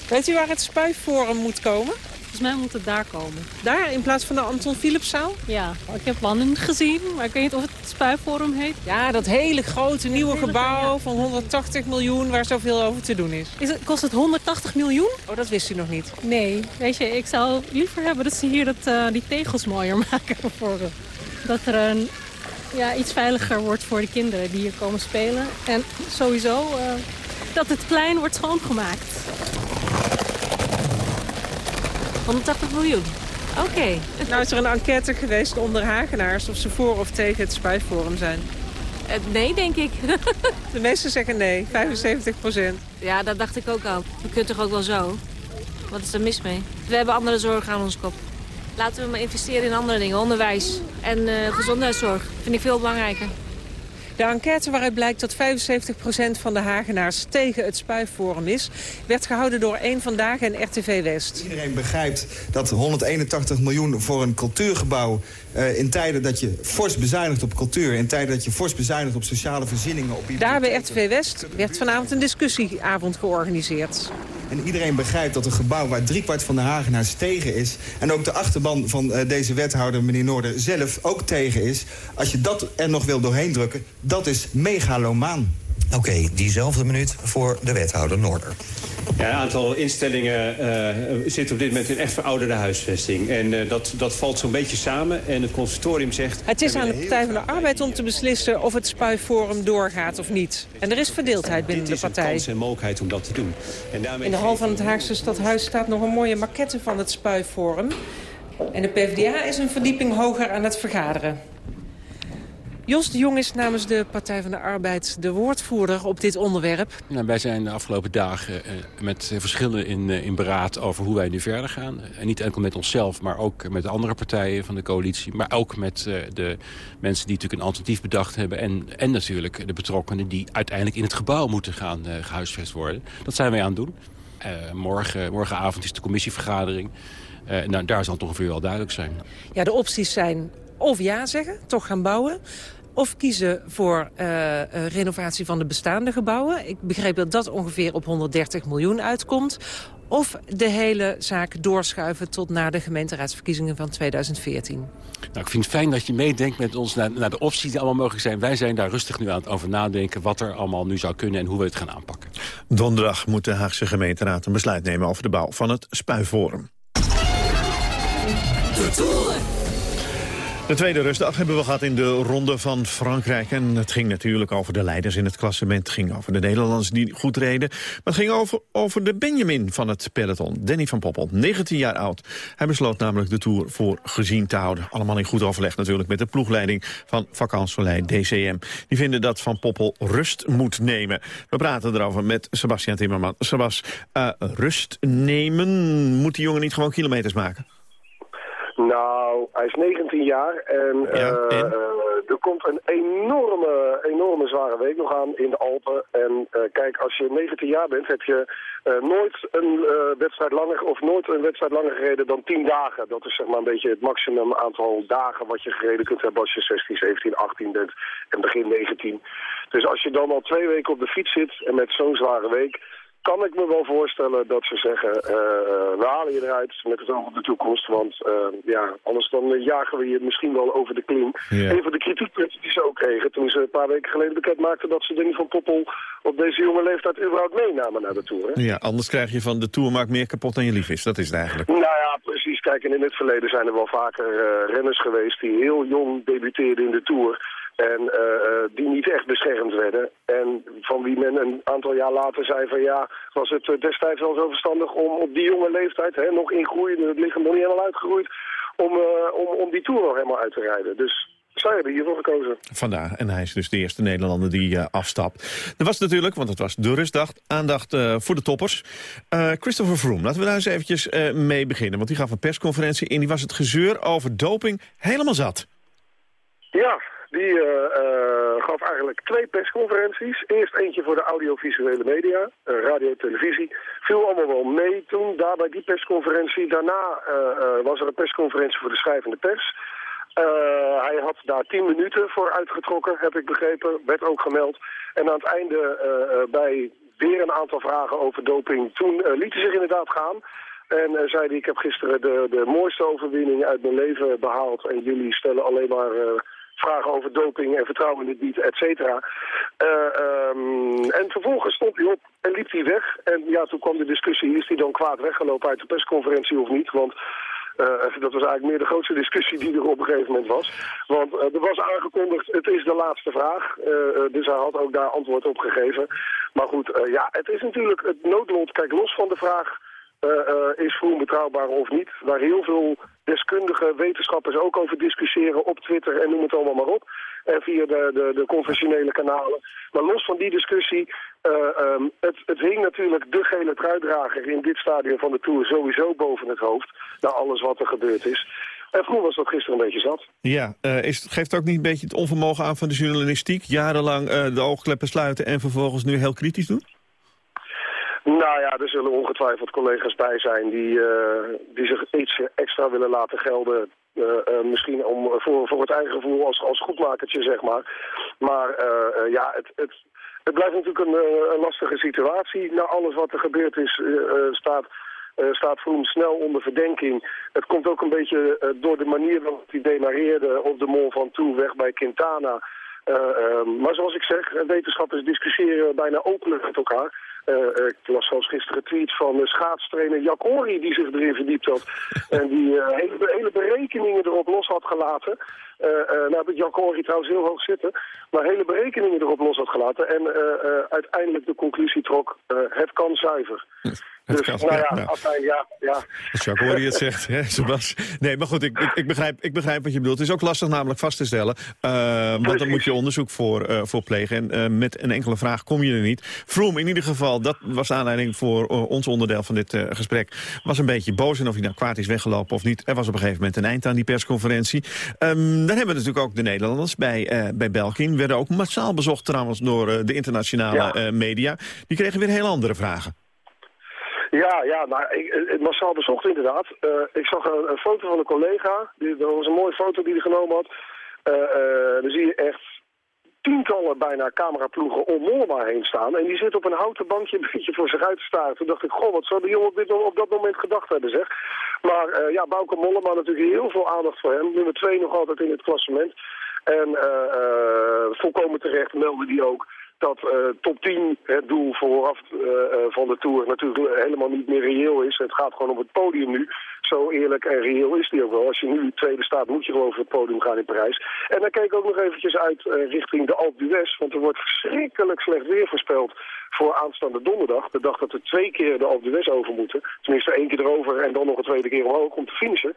Weet u waar het Spuiforum moet komen? Volgens mij moet het daar komen. Daar, in plaats van de Anton Philipszaal? Ja, ik heb plannen gezien, maar ik weet niet of het Spuiforum heet. Ja, dat hele grote nieuwe gebouw van 180 miljoen waar zoveel over te doen is. is het, kost het 180 miljoen? Oh, dat wist u nog niet. Nee, weet je, ik zou liever hebben dat ze hier dat, uh, die tegels mooier <laughs> maken. Voor, dat er een, ja, iets veiliger wordt voor de kinderen die hier komen spelen. En sowieso uh, dat het plein wordt schoongemaakt. 180 miljoen. Oké. Okay. Nou is er een enquête geweest onder Hagenaars of ze voor of tegen het Spuiforum zijn. Uh, nee, denk ik. <laughs> De meesten zeggen nee, 75 procent. Ja, dat dacht ik ook al. Je kunt toch ook wel zo? Wat is er mis mee? We hebben andere zorgen aan ons kop. Laten we maar investeren in andere dingen. Onderwijs en uh, gezondheidszorg. Vind ik veel belangrijker. De enquête waaruit blijkt dat 75% van de Hagenaars tegen het Spuiforum is... werd gehouden door één Vandaag en RTV West. Iedereen begrijpt dat 181 miljoen voor een cultuurgebouw... Uh, in tijden dat je fors bezuinigt op cultuur... in tijden dat je fors bezuinigt op sociale voorzieningen... Op Daar bij RTV West werd vanavond een discussieavond georganiseerd. En iedereen begrijpt dat een gebouw waar driekwart van de Hagenaars tegen is... en ook de achterban van uh, deze wethouder, meneer Noorder, zelf ook tegen is... als je dat er nog wil doorheen drukken, dat is megalomaan. Oké, okay, diezelfde minuut voor de wethouder Noorder. Ja, een aantal instellingen uh, zitten op dit moment in echt verouderde huisvesting. En uh, dat, dat valt zo'n beetje samen. En het consultorium zegt... Het is aan de Partij van de Arbeid om te beslissen of het Spuiforum doorgaat of niet. En er is verdeeldheid binnen de partij. Er is en mogelijkheid om dat te doen. En daarmee in de hal van het Haagse Stadhuis staat nog een mooie maquette van het Spuiforum. En de PvdA is een verdieping hoger aan het vergaderen. Jos de Jong is namens de Partij van de Arbeid de woordvoerder op dit onderwerp. Nou, wij zijn de afgelopen dagen uh, met verschillen in, uh, in beraad over hoe wij nu verder gaan. En niet enkel met onszelf, maar ook met de andere partijen van de coalitie. Maar ook met de mensen die natuurlijk een alternatief bedacht hebben. En, en natuurlijk de betrokkenen die uiteindelijk in het gebouw moeten gaan gehuisvest worden. Dat zijn wij aan het doen. morgen, morgenavond is de commissievergadering. nou, daar zal het ongeveer wel duidelijk zijn. Ja, de opties zijn of ja zeggen, toch gaan bouwen of kiezen voor uh, renovatie van de bestaande gebouwen. Ik begreep dat dat ongeveer op 130 miljoen uitkomt. Of de hele zaak doorschuiven tot na de gemeenteraadsverkiezingen van 2014. Nou, ik vind het fijn dat je meedenkt met ons naar, naar de opties die allemaal mogelijk zijn. Wij zijn daar rustig nu aan het over nadenken wat er allemaal nu zou kunnen en hoe we het gaan aanpakken. Donderdag moet de Haagse gemeenteraad een besluit nemen over de bouw van het Spuiforum. De tweede rustdag hebben we gehad in de ronde van Frankrijk. En het ging natuurlijk over de leiders in het klassement. Het ging over de Nederlanders die goed reden. Maar het ging over, over de Benjamin van het peloton, Danny van Poppel. 19 jaar oud. Hij besloot namelijk de Tour voor gezien te houden. Allemaal in goed overleg natuurlijk met de ploegleiding van Vakant Soleil DCM. Die vinden dat Van Poppel rust moet nemen. We praten erover met Sebastian Timmerman. Sebas, uh, rust nemen? Moet die jongen niet gewoon kilometers maken? Nou, hij is 19 jaar en, ja, en? Uh, er komt een enorme, enorme zware week nog aan in de Alpen. En uh, kijk, als je 19 jaar bent, heb je nooit een wedstrijd langer of nooit een wedstrijd langer gereden dan 10 dagen. Dat is zeg maar een beetje het maximum aantal dagen wat je gereden kunt hebben als je 16, 17, 18 bent en begin 19. Dus als je dan al twee weken op de fiets zit en met zo'n zware week kan ik me wel voorstellen dat ze zeggen, uh, we halen je eruit met het oog op de toekomst. Want uh, ja, anders dan jagen we je misschien wel over de kling. Yeah. Een van de kritiekpunten die ze ook kregen toen ze een paar weken geleden bekend maakten dat ze Danny van Poppel op deze jonge leeftijd überhaupt meenamen naar de Tour. Hè? Ja, anders krijg je van de Tour maakt meer kapot dan je lief is. Dat is het eigenlijk. Nou ja, precies. Kijk, en in het verleden zijn er wel vaker uh, renners geweest die heel jong debuteerden in de Tour. En uh, die niet echt beschermd werden. En van wie men een aantal jaar later zei van ja, was het destijds wel zo verstandig om op die jonge leeftijd, hè, nog in groei, het lichaam nog niet helemaal uitgegroeid, om, uh, om, om die Tour nog helemaal uit te rijden. Dus zij hebben hiervoor gekozen. Vandaar. En hij is dus de eerste Nederlander die uh, afstapt. Er was natuurlijk, want het was de rustdag, aandacht uh, voor de toppers. Uh, Christopher Froome, laten we daar eens eventjes mee beginnen. Want die gaf een persconferentie in. Die was het gezeur over doping helemaal zat. Ja, die gaf eigenlijk twee persconferenties. Eerst eentje voor de audiovisuele media, radio, televisie. Viel allemaal wel mee toen, daar bij die persconferentie. Daarna was er een persconferentie voor de schrijvende pers... Hij had daar tien minuten voor uitgetrokken, heb ik begrepen. Werd ook gemeld. En aan het einde bij weer een aantal vragen over doping. Toen liet hij zich inderdaad gaan. En zei hij, ik heb gisteren de, de mooiste overwinning uit mijn leven behaald. En jullie stellen alleen maar vragen over doping en vertrouwen in het niet, et cetera. Um, en vervolgens stond hij op en liep hij weg. En ja, toen kwam de discussie, is hij dan kwaad weggelopen uit de persconferentie of niet? Want uh, dat was eigenlijk meer de grootste discussie die er op een gegeven moment was. Want uh, er was aangekondigd, het is de laatste vraag. Dus hij had ook daar antwoord op gegeven. Maar goed, ja, het is natuurlijk het noodlot. Kijk, los van de vraag... is Vroom betrouwbaar of niet? Waar heel veel deskundige wetenschappers ook over discussiëren op Twitter en noem het allemaal maar op. En via de, de, de conventionele kanalen. Maar los van die discussie, uh, um, het, het hing natuurlijk de gele truidrager in dit stadium van de Tour sowieso boven het hoofd. Na alles wat er gebeurd is. En vroeger was dat gisteren een beetje zat. Ja, uh, is, geeft ook niet een beetje het onvermogen aan van de journalistiek? Jarenlang uh, de oogkleppen sluiten en vervolgens nu heel kritisch doen? Nou ja, er zullen ongetwijfeld collega's bij zijn die, uh, die zich iets extra willen laten gelden. Uh, uh, misschien om, voor, voor het eigen gevoel als, als goedmakertje, zeg maar. Maar ja, het, het, het blijft natuurlijk een, een, lastige situatie. Na alles wat er gebeurd is, staat, staat Vroom snel onder verdenking. Het komt ook een beetje door de manier waarop hij demareerde op de Mont Ventoux weg bij Quintana. maar zoals ik zeg, wetenschappers discussiëren bijna openlijk met elkaar. Uh, ik las zelfs gisteren een tweet van uh, schaatstrainer Jack die zich erin verdiept had. <laughs> en die uh, hele, hele, berekeningen erop los had gelaten. nou heb ik Jack Ori trouwens heel hoog zitten. Maar hele berekeningen erop los had gelaten. En uiteindelijk de conclusie trok, het kan zuiver. Dus, kan, nou ja, ja, nou. ja, ja. Als Jacques het zegt, hè, <laughs> Sebas. Nee, maar goed, ik, ik, ik, begrijp, ik begrijp wat je bedoelt. Het is ook lastig namelijk vast te stellen. Uh, want dan moet je onderzoek voor, uh, voor plegen. En uh, met een enkele vraag kom je er niet. Vroom, in ieder geval, dat was de aanleiding voor ons onderdeel van dit gesprek. Was een beetje boos en of hij nou kwaad is weggelopen of niet. Er was op een gegeven moment een eind aan die persconferentie. Um, dan hebben we natuurlijk ook de Nederlanders bij, bij Belkin. Werden ook massaal bezocht trouwens door de internationale ja. media. Die kregen weer heel andere vragen. Ja, ja nou, ik, massaal bezocht inderdaad. Uh, ik zag een, foto van een collega. Die, dat was een mooie foto die hij genomen had. Uh, uh, dan zie je echt tientallen bijna cameraploegen om Mollema heen staan. En die zit op een houten bankje een <laughs> beetje voor zich uit te staren. Toen dacht ik, goh, wat zou de jongen op, dit, op dat moment gedacht hebben, zeg. Maar ja, Bauke Mollema natuurlijk heel veel aandacht voor hem. Nummer twee nog altijd in het klassement. En volkomen terecht meldde die ook dat uh, top 10 het doel vooraf uh, van de Tour natuurlijk helemaal niet meer reëel is. Het gaat gewoon om het podium nu. Zo eerlijk en reëel is die ook wel. Als je nu tweede staat, moet je gewoon over het podium gaan in Parijs. En dan kijk ik ook nog eventjes uit richting de Alpe d'Huez. Want er wordt verschrikkelijk slecht weer voorspeld voor aanstaande donderdag. De dag dat we twee keer de Alpe d'Huez over moeten. Tenminste één keer erover en dan nog een tweede keer omhoog om te finishen.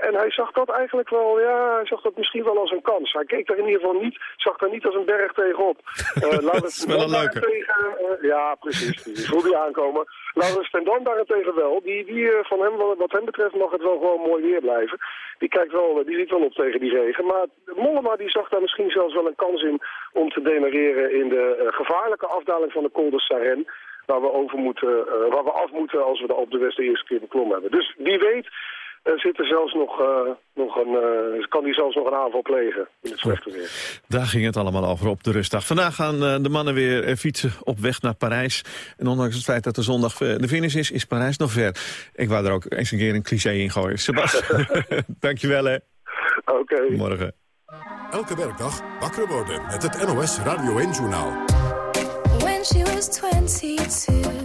en hij zag dat eigenlijk wel, ja, hij zag dat misschien wel als een kans. Hij keek daar in ieder geval niet, zag daar niet als een berg tegenop. <laughs> Dat is wel een leuke. Tegen, ja, precies. Die aankomen. Laurens ten Dam daarentegen wel. Die, die van hem, wat hem betreft mag het wel gewoon mooi weer blijven. Die, kijkt wel, die ziet wel op tegen die regen. Maar Mollema die zag daar misschien zelfs wel een kans in om te demereren in de gevaarlijke afdaling van de Col de waar we, over moeten, uh, waar we af moeten als we de op de West de eerste keer beklommen hebben. Dus wie weet er zit er zelfs nog, uh, nog een, uh, kan hij zelfs nog een aanval plegen in het slechte weer. Daar ging het allemaal over op de rustdag. Vandaag gaan uh, de mannen weer fietsen op weg naar Parijs. En ondanks het feit dat de zondag de finish is, is Parijs nog ver. Ik wou er ook eens een keer een cliché in gooien. Sebas, <laughs> dankjewel hè. Oké. Okay. Morgen. Elke werkdag wakker worden met het NOS Radio 1 Journaal. When she was 22,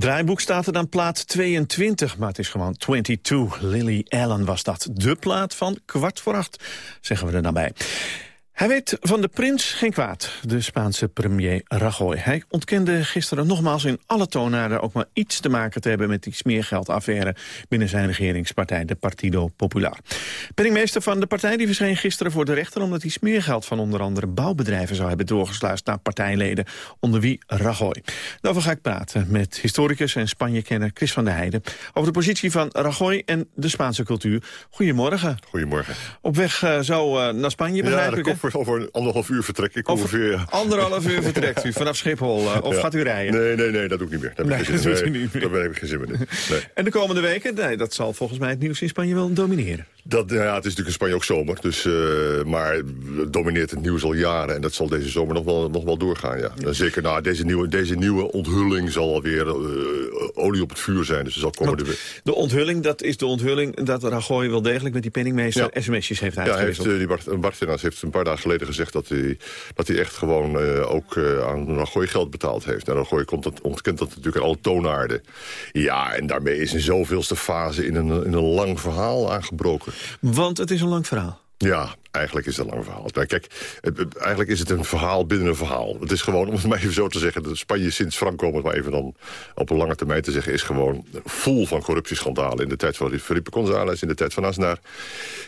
het draaiboek staat er dan plaat 22, maar het is gewoon 22. Lily Allen was dat. De plaat van kwart voor acht, zeggen we er dan bij. Hij weet van de prins geen kwaad, de Spaanse premier Rajoy. Hij ontkende gisteren nogmaals in alle toonaarden... ook maar iets te maken te hebben met die smeergeldaffaire... binnen zijn regeringspartij, de Partido Popular. Penningmeester van de partij die verscheen gisteren voor de rechter... omdat hij smeergeld van onder andere bouwbedrijven zou hebben doorgesluist... naar partijleden, onder wie Rajoy. Daarover ga ik praten met historicus en Spanje-kenner Chris van der Heijden... over de positie van Rajoy en de Spaanse cultuur. Goedemorgen. Goedemorgen. Op weg uh, zo uh, naar Spanje, begrijp ja, ik, komt over anderhalf uur vertrek ik ongeveer. Ja. Anderhalf uur vertrekt u vanaf Schiphol, uh, of ja. gaat u rijden? Nee, nee, nee, dat doe ik niet meer. Nee, u niet meer. Daar heb ik geen zin meer in. Nee. En de komende weken, nee, dat zal volgens mij het nieuws in Spanje wel domineren. Dat, ja, het is natuurlijk in Spanje ook zomer, dus, uh, maar het domineert het nieuws al jaren. En dat zal deze zomer nog wel, nog wel doorgaan, ja. En zeker nou, deze, nieuwe, deze nieuwe onthulling zal alweer uh, olie op het vuur zijn. Dus er zal komen de... de onthulling, dat is de onthulling dat Rajoy wel degelijk met die penningmeester ja. sms'jes heeft uitgewisseld. Ja, heeft, uh, die Bart, Bart heeft een paar dagen geleden gezegd dat hij, dat hij echt gewoon ook aan Rajoy geld betaald heeft. En Rajoy komt dat, ontkent dat natuurlijk in alle toonaarden. Ja, en daarmee is in zoveelste fase in een, in een lang verhaal aangebroken. Want het is een lang verhaal. Ja, eigenlijk is het een lang verhaal. Maar kijk, het, eigenlijk is het een verhaal binnen een verhaal. Het is gewoon, om het <laughs> maar even zo te zeggen... dat Spanje sinds Franco, om het maar even dan op een lange termijn te zeggen... is gewoon vol van corruptieschandalen. In de tijd van Felipe González, in de tijd van Aznar...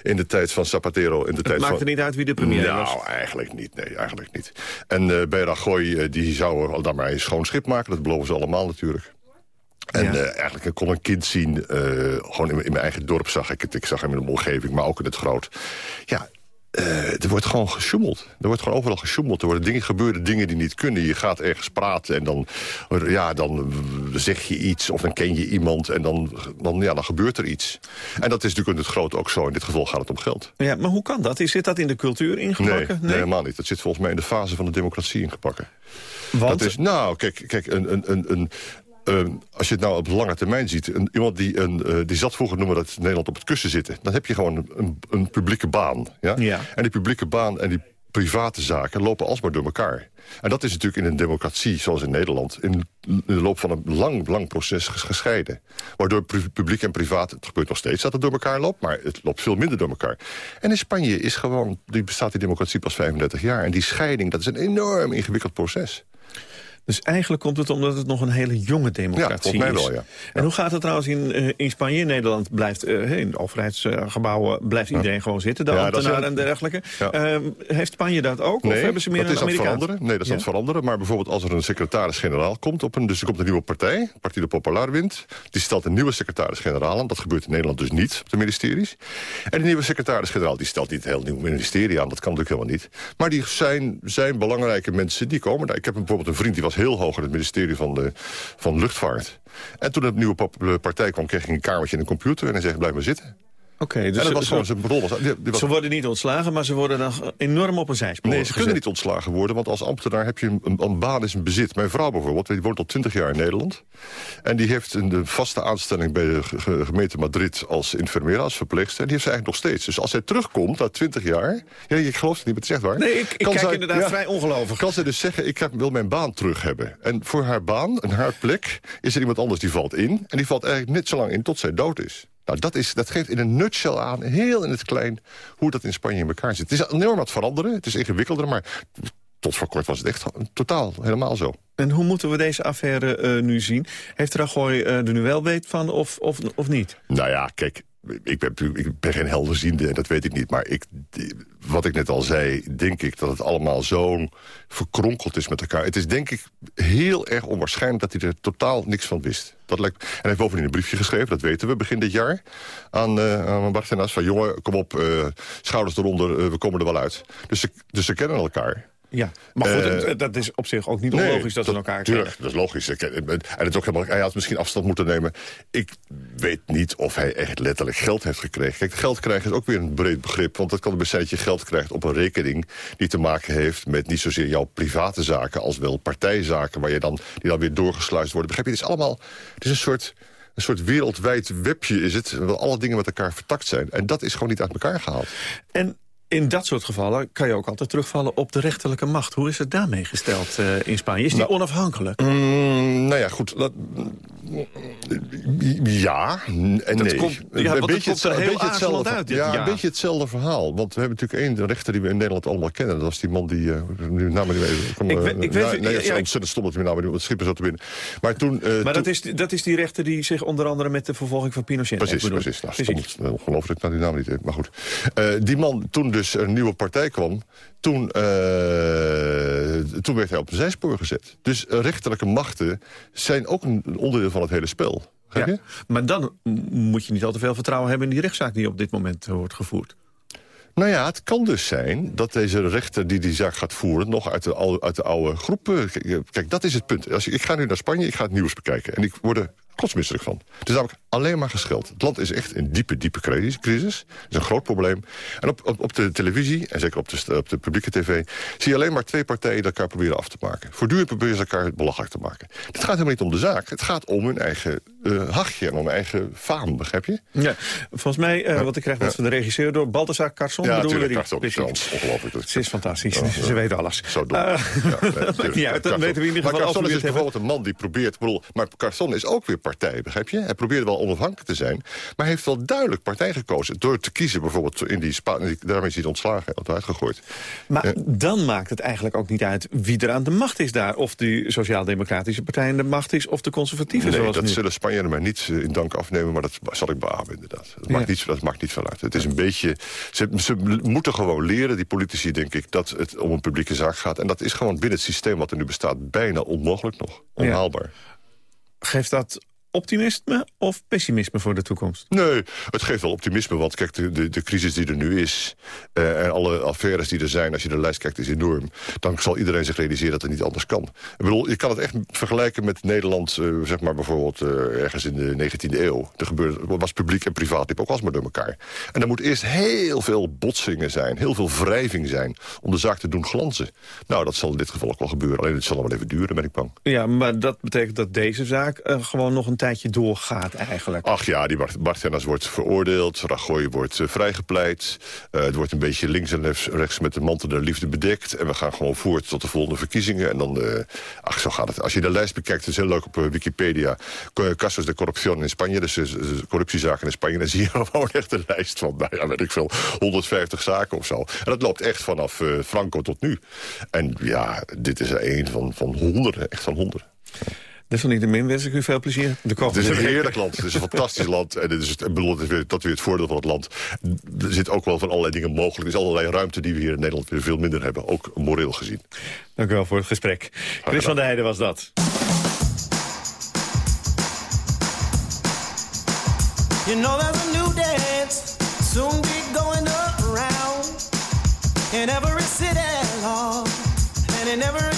in de tijd van Zapatero, in de het tijd maakt van... er niet uit wie de premier nou, was? Nou, eigenlijk niet. Nee, eigenlijk niet. En uh, bij Rajoy, uh, die zou er dan maar een schoon schip maken. Dat beloven ze allemaal natuurlijk. En ja. uh, eigenlijk ik kon een kind zien, uh, gewoon in, in, mijn eigen dorp zag ik het. Ik zag hem in de omgeving, maar ook in het groot. Ja, uh, er wordt gewoon gesjoemeld. Er wordt gewoon overal gesjoemeld. Er worden dingen, gebeuren dingen die niet kunnen. Je gaat ergens praten en dan, ja, dan zeg je iets of dan ken je iemand... en dan, dan, ja, dan gebeurt er iets. En dat is natuurlijk in het groot ook zo. In dit geval gaat het om geld. Ja, maar hoe kan dat? Zit dat in de cultuur ingebakken? Nee, nee? helemaal niet. Dat zit volgens mij in de fase van de democratie ingebakken. Want? Dat is, nou, kijk, kijk een, een, een, Uh, als je het nou op lange termijn ziet... Een, iemand die, een, uh, die zat vroeger, noemen dat Nederland, op het kussen zitten... dan heb je gewoon een, een, publieke baan. Ja? ja? En die publieke baan en die private zaken lopen alsmaar door elkaar. En dat is natuurlijk in een democratie, zoals in Nederland... in, in de loop van een lang, lang proces gescheiden. Waardoor publiek en privaat, het gebeurt nog steeds dat het door elkaar loopt... maar het loopt veel minder door elkaar. En in Spanje is gewoon, die bestaat die democratie pas 35 jaar. En die scheiding, dat is een enorm ingewikkeld proces. Dus eigenlijk komt het omdat het nog een hele jonge democratie ja, mij is. Wel, ja. En hoe gaat het trouwens in, uh, in Spanje? In Nederland blijft uh, in de overheidsgebouwen blijft iedereen ja. gewoon zitten. De ja, ambtenaren en dergelijke. Uh, heeft Spanje dat ook? Nee, of hebben ze meer dat is aan het veranderen. Nee, dat is aan het veranderen. Maar bijvoorbeeld als er een secretaris-generaal komt... Op een, dus er komt een nieuwe partij, Partido Popular wint... die stelt een nieuwe secretaris-generaal aan. Dat gebeurt in Nederland dus niet op de ministeries. En die nieuwe secretaris-generaal die stelt niet een heel nieuw ministerie aan. Dat kan natuurlijk helemaal niet. Maar die zijn, zijn belangrijke mensen, die komen daar. Ik heb bijvoorbeeld een vriend die was heel hoog in het ministerie van, de, van Luchtvaart. En toen de nieuwe partij kwam, kreeg hij een kamertje en een computer... en hij zegt, blijf maar zitten. Oké, okay, dus en dat was gewoon zijn rol. Ze worden niet ontslagen, maar ze worden dan enorm op een zijspoor Nee, ze gezet. kunnen niet ontslagen worden, want als ambtenaar heb je een, een, een baan is een bezit. Mijn vrouw bijvoorbeeld, die woont al 20 jaar in Nederland. En die heeft een vaste aanstelling bij de gemeente Madrid als infirmiera, als verpleegster. En die heeft ze eigenlijk nog steeds. Dus als zij terugkomt na 20 jaar... Ja, ik geloof het niet, maar het zegt waar. Nee, ik, ik kijk zij, inderdaad ja, vrij ongelovig. Kan ze dus zeggen, ik wil mijn baan terug hebben. En voor haar baan, en haar plek, is er iemand anders die valt in. En die valt eigenlijk net zo lang in tot zij dood is. Nou, dat, is, dat geeft in een nutshell aan, heel in het klein... hoe dat in Spanje in elkaar zit. Het is enorm wat veranderen, het is ingewikkelder... maar tot voor kort was het echt totaal helemaal zo. En hoe moeten we deze affaire uh, nu zien? Heeft Rajoy uh, er nu wel weet van of, of, of niet? Nou ja, kijk, ik ben, ik geen helderziende en dat weet ik niet. Maar ik, wat ik net al zei, denk ik dat het allemaal zo verkronkeld is met elkaar. Het is denk ik heel erg onwaarschijnlijk dat hij er totaal niks van wist. Dat lijkt, en hij heeft bovendien een briefje geschreven, dat weten we, begin dit jaar... aan, eh aan Bartenas van jongen, kom op, eh, schouders eronder, eh, we komen er wel uit. Dus dus ze kennen elkaar. Ja, maar goed, Eh, dat is op zich ook niet Nee, onlogisch dat ze elkaar tuurlijk, kennen. dat is logisch. En het is ook helemaal, hij had misschien afstand moeten nemen. Ik weet niet of hij echt letterlijk geld heeft gekregen. Kijk, geld krijgen is ook weer een breed begrip. Want het kan best zijn dat je geld krijgt op een rekening... die te maken heeft met niet zozeer jouw private zaken... als wel partijzaken waar je dan, die dan weer doorgesluist worden. Begrijp je? Het is allemaal het is een soort... Een soort wereldwijd webje is het, waar alle dingen met elkaar vertakt zijn. En dat is gewoon niet uit elkaar gehaald. En in dat soort gevallen kan je ook altijd terugvallen op de rechterlijke macht. Hoe is het daarmee gesteld eh, in Spanje? Is die Nou, onafhankelijk? Mm, nou ja, goed. Dat, ja en Dat nee. komt- ja, komt er heel beetje hetzelfde, uit, ja, een beetje hetzelfde verhaal. Want we hebben natuurlijk één rechter die we in Nederland allemaal kennen. Dat was die man die... eh nu naam niet meer. Ik, kom, Ik eh, weet- ik weet- ja, nee, het ja, ontzettend stom dat we naam niet meer. Het schip is zo te binnen. Maar toen... eh, Maar toen- dat is, dat is die rechter die zich onder andere met de vervolging van Pinochet Precies, precies. Nou, eh, ongelooflijk dat ik nou die naam niet weet. Maar goed. Die man, toen dus er een nieuwe partij kwam... Toen, toen werd hij op een zijspoor gezet. Dus rechterlijke machten zijn ook een onderdeel van het hele spel. Ja, maar dan moet je niet al te veel vertrouwen hebben... in die rechtszaak die op dit moment eh, wordt gevoerd. Nou ja, het kan dus zijn dat deze rechter die die zaak gaat voeren... nog uit de, oude- uit de oude groep... Kijk, eh, Kijk, dat is het punt. Als ik, ik ga nu naar Spanje, ik ga het nieuws bekijken. En ik word er kotsmisselijk van. Het is namelijk alleen maar gescheld. Het land is echt in diepe, diepe crisis. Dat is een groot probleem. En op, op, op de televisie, en zeker op de, op de publieke tv... zie je alleen maar twee partijen elkaar proberen af te maken. Voortdurend proberen ze elkaar belachelijk te maken. Het gaat helemaal niet om de zaak. Het gaat om hun eigen eh, hachje en om hun eigen faam, begrijp je? Ja, volgens mij, eh, wat ik krijg was van de regisseur door Balthasar Carson. Ja, bedoelen we die? Carson, zo ongelooflijk. Dat- Ze is fantastisch. Ja, Ze ja. weet alles. Zo dom. Eh, Ja, nee, <laughs> Carson. weten we in ieder Maar geval Carson over is het bijvoorbeeld een man die probeert... Bedoel, maar Carson is ook weer partij, begrijp je? Hij probeerde wel onafhankelijk te zijn... maar hij heeft wel duidelijk partij gekozen. Door te kiezen bijvoorbeeld in die... Spa daarmee is hij ontslagen en eruit gegooid. Maar dan maakt het eigenlijk ook niet uit wie er aan de macht is daar. Of die Sociaal-Democratische Partij aan de macht is, of de conservatieven Nee, zoals dat nu. zullen Spanjaarden mij niet eh, in dank afnemen... maar dat zal ik beamen, inderdaad. Dat, Ja. maakt niet, dat maakt niet veel uit. Het is een beetje... Ze, ze moeten gewoon leren, die politici, denk ik... dat het om een publieke zaak gaat. En dat is gewoon binnen het systeem wat er nu bestaat... bijna onmogelijk nog. Onhaalbaar. Geeft dat optimisme of pessimisme voor de toekomst? Nee, het geeft wel optimisme, want kijk, de, de, de crisis die er nu is... eh, en alle affaires die er zijn, als je de lijst kijkt, is enorm. Dan zal iedereen zich realiseren dat het niet anders kan. Ik bedoel, je kan het echt vergelijken met Nederland... eh, zeg maar bijvoorbeeld eh, ergens in de 19e eeuw. Er gebeurde, was publiek en privaat ook alsmaar door elkaar. En er moet eerst heel veel botsingen zijn, heel veel wrijving zijn... om de zaak te doen glanzen. Nou, dat zal in dit geval ook wel gebeuren. Alleen het zal nog wel even duren, ben ik bang. Ja, maar dat betekent dat deze zaak gewoon nog een tijdje doorgaat eigenlijk. Ach ja, die Bart, wordt veroordeeld. Rajoy wordt eh, vrijgepleit. Eh, het wordt een beetje links en rechts- met de mantel der liefde bedekt. En we gaan gewoon voort tot de volgende verkiezingen. En dan, eh, ach, zo gaat het. Als je de lijst bekijkt, is heel leuk op Wikipedia. Casos de corrupción in Spanje, dus corruptiezaken in Spanje. Dan zie je <laughs> gewoon echt een lijst van, nou ja, weet ik veel, 150 zaken of zo. En dat loopt echt vanaf Franco tot nu. En ja, dit is een van, van honderden, echt van honderden. Desalniettemin wens ik u veel plezier. De Het is een heerlijk land. Het is een fantastisch land. En het is, het, bedoel, het is weer, dat weer het voordeel van het land. Er zit ook wel van allerlei dingen mogelijk. Er is allerlei ruimte die we hier in Nederland weer veel minder hebben. Ook moreel gezien. Dank u wel voor het gesprek. Chris van der Heijden was dat. You know there's a new dance soon be going around in every city, Lord, and in every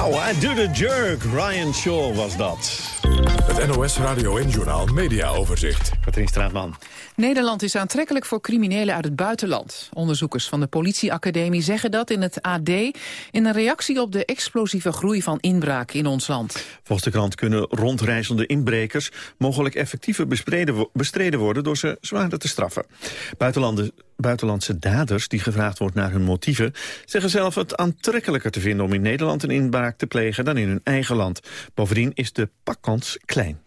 Wow, I do the jerk. Ryan Shaw was dat. Het NOS Radio en Journaal Media Overzicht. Katrien Straatman. Nederland is aantrekkelijk voor criminelen uit het buitenland. Onderzoekers van de politieacademie zeggen dat in het AD... in een reactie op de explosieve groei van inbraken in ons land. Volgens de krant kunnen rondreizende inbrekers mogelijk effectiever bestreden, wo- bestreden worden door ze zwaarder te straffen. Buitenlandse daders die gevraagd wordt naar hun motieven zeggen zelf het aantrekkelijker te vinden om in Nederland een inbraak te plegen dan in hun eigen land. Bovendien is de pakkans klein.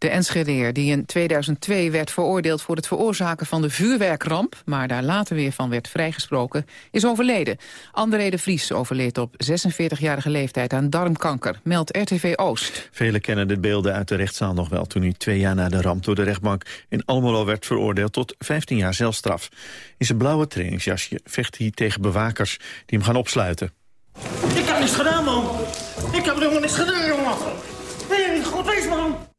De Enschedeer, die in 2002 werd veroordeeld voor het veroorzaken van de vuurwerkramp... maar daar later weer van werd vrijgesproken, is overleden. André de Vries overleed op 46-jarige leeftijd aan darmkanker, meldt RTV Oost. Velen kennen de beelden uit de rechtszaal nog wel... toen hij twee jaar na de ramp door de rechtbank in Almelo werd veroordeeld... tot 15 jaar celstraf. In zijn blauwe trainingsjasje vecht hij tegen bewakers die hem gaan opsluiten. Ik heb niks gedaan, man. Ik heb helemaal niks gedaan, jongen. Nee, God wees, man.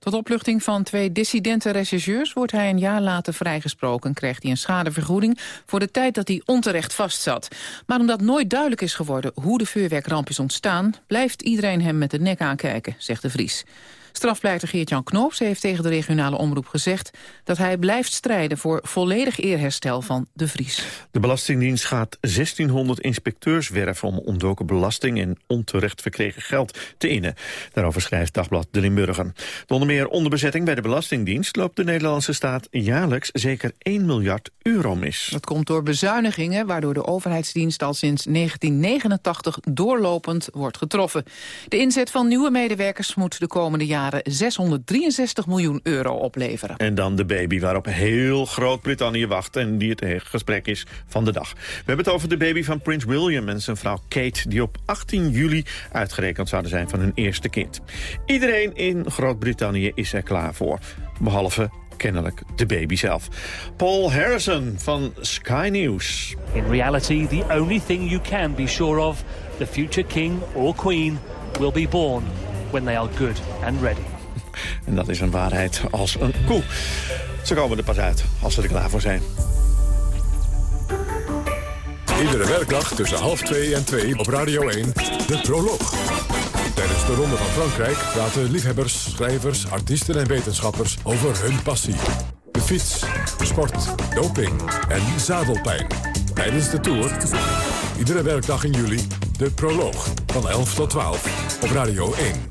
Tot opluchting van twee dissidente rechercheurs wordt hij een jaar later vrijgesproken... en krijgt hij een schadevergoeding voor de tijd dat hij onterecht vastzat. Maar omdat nooit duidelijk is geworden hoe de vuurwerkramp is ontstaan... blijft iedereen hem met de nek aankijken, zegt de Vries. Strafpleiter Geert-Jan Knoops heeft tegen de regionale omroep gezegd... dat hij blijft strijden voor volledig eerherstel van de Vries. De Belastingdienst gaat 1600 inspecteurs werven... om ontdoken belasting en onterecht verkregen geld te innen. Daarover schrijft Dagblad De Limburger. Door onder meer onderbezetting bij de Belastingdienst... loopt de Nederlandse staat jaarlijks zeker 1 miljard euro mis. Dat komt door bezuinigingen... waardoor de overheidsdienst al sinds 1989 doorlopend wordt getroffen. De inzet van nieuwe medewerkers moet de komende jaren 663 miljoen euro opleveren. En dan de baby waarop heel Groot-Brittannië wacht... en die het gesprek is van de dag. We hebben het over de baby van Prins William en zijn vrouw Kate... die op 18 juli uitgerekend zouden zijn van hun eerste kind. Iedereen in Groot-Brittannië is er klaar voor. Behalve kennelijk de baby zelf. Paul Harrison van Sky News. In reality, the only thing you can be sure of, the future king or queen will be born when they are good and ready. <laughs> En dat is een waarheid als een koe. Ze komen er pas uit als ze er klaar voor zijn. Iedere werkdag tussen half twee en twee op Radio 1, de proloog. Tijdens de Ronde van Frankrijk praten liefhebbers, schrijvers, artiesten en wetenschappers over hun passie. De fiets, sport, doping en zadelpijn. Tijdens de Tour, iedere werkdag in juli, de proloog van 11 tot 12 op Radio 1.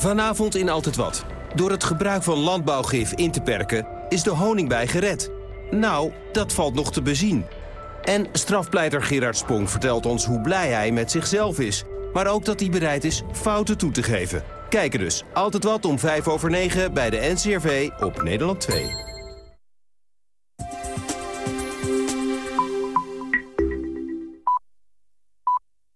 Vanavond in Altijd Wat. Door het gebruik van landbouwgif in te perken is de honingbij gered. Nou, dat valt nog te bezien. En strafpleiter Gerard Spong vertelt ons hoe blij hij met zichzelf is. Maar ook dat hij bereid is fouten toe te geven. Kijken dus. Altijd wat om 5 over 9 bij de NCRV op Nederland 2.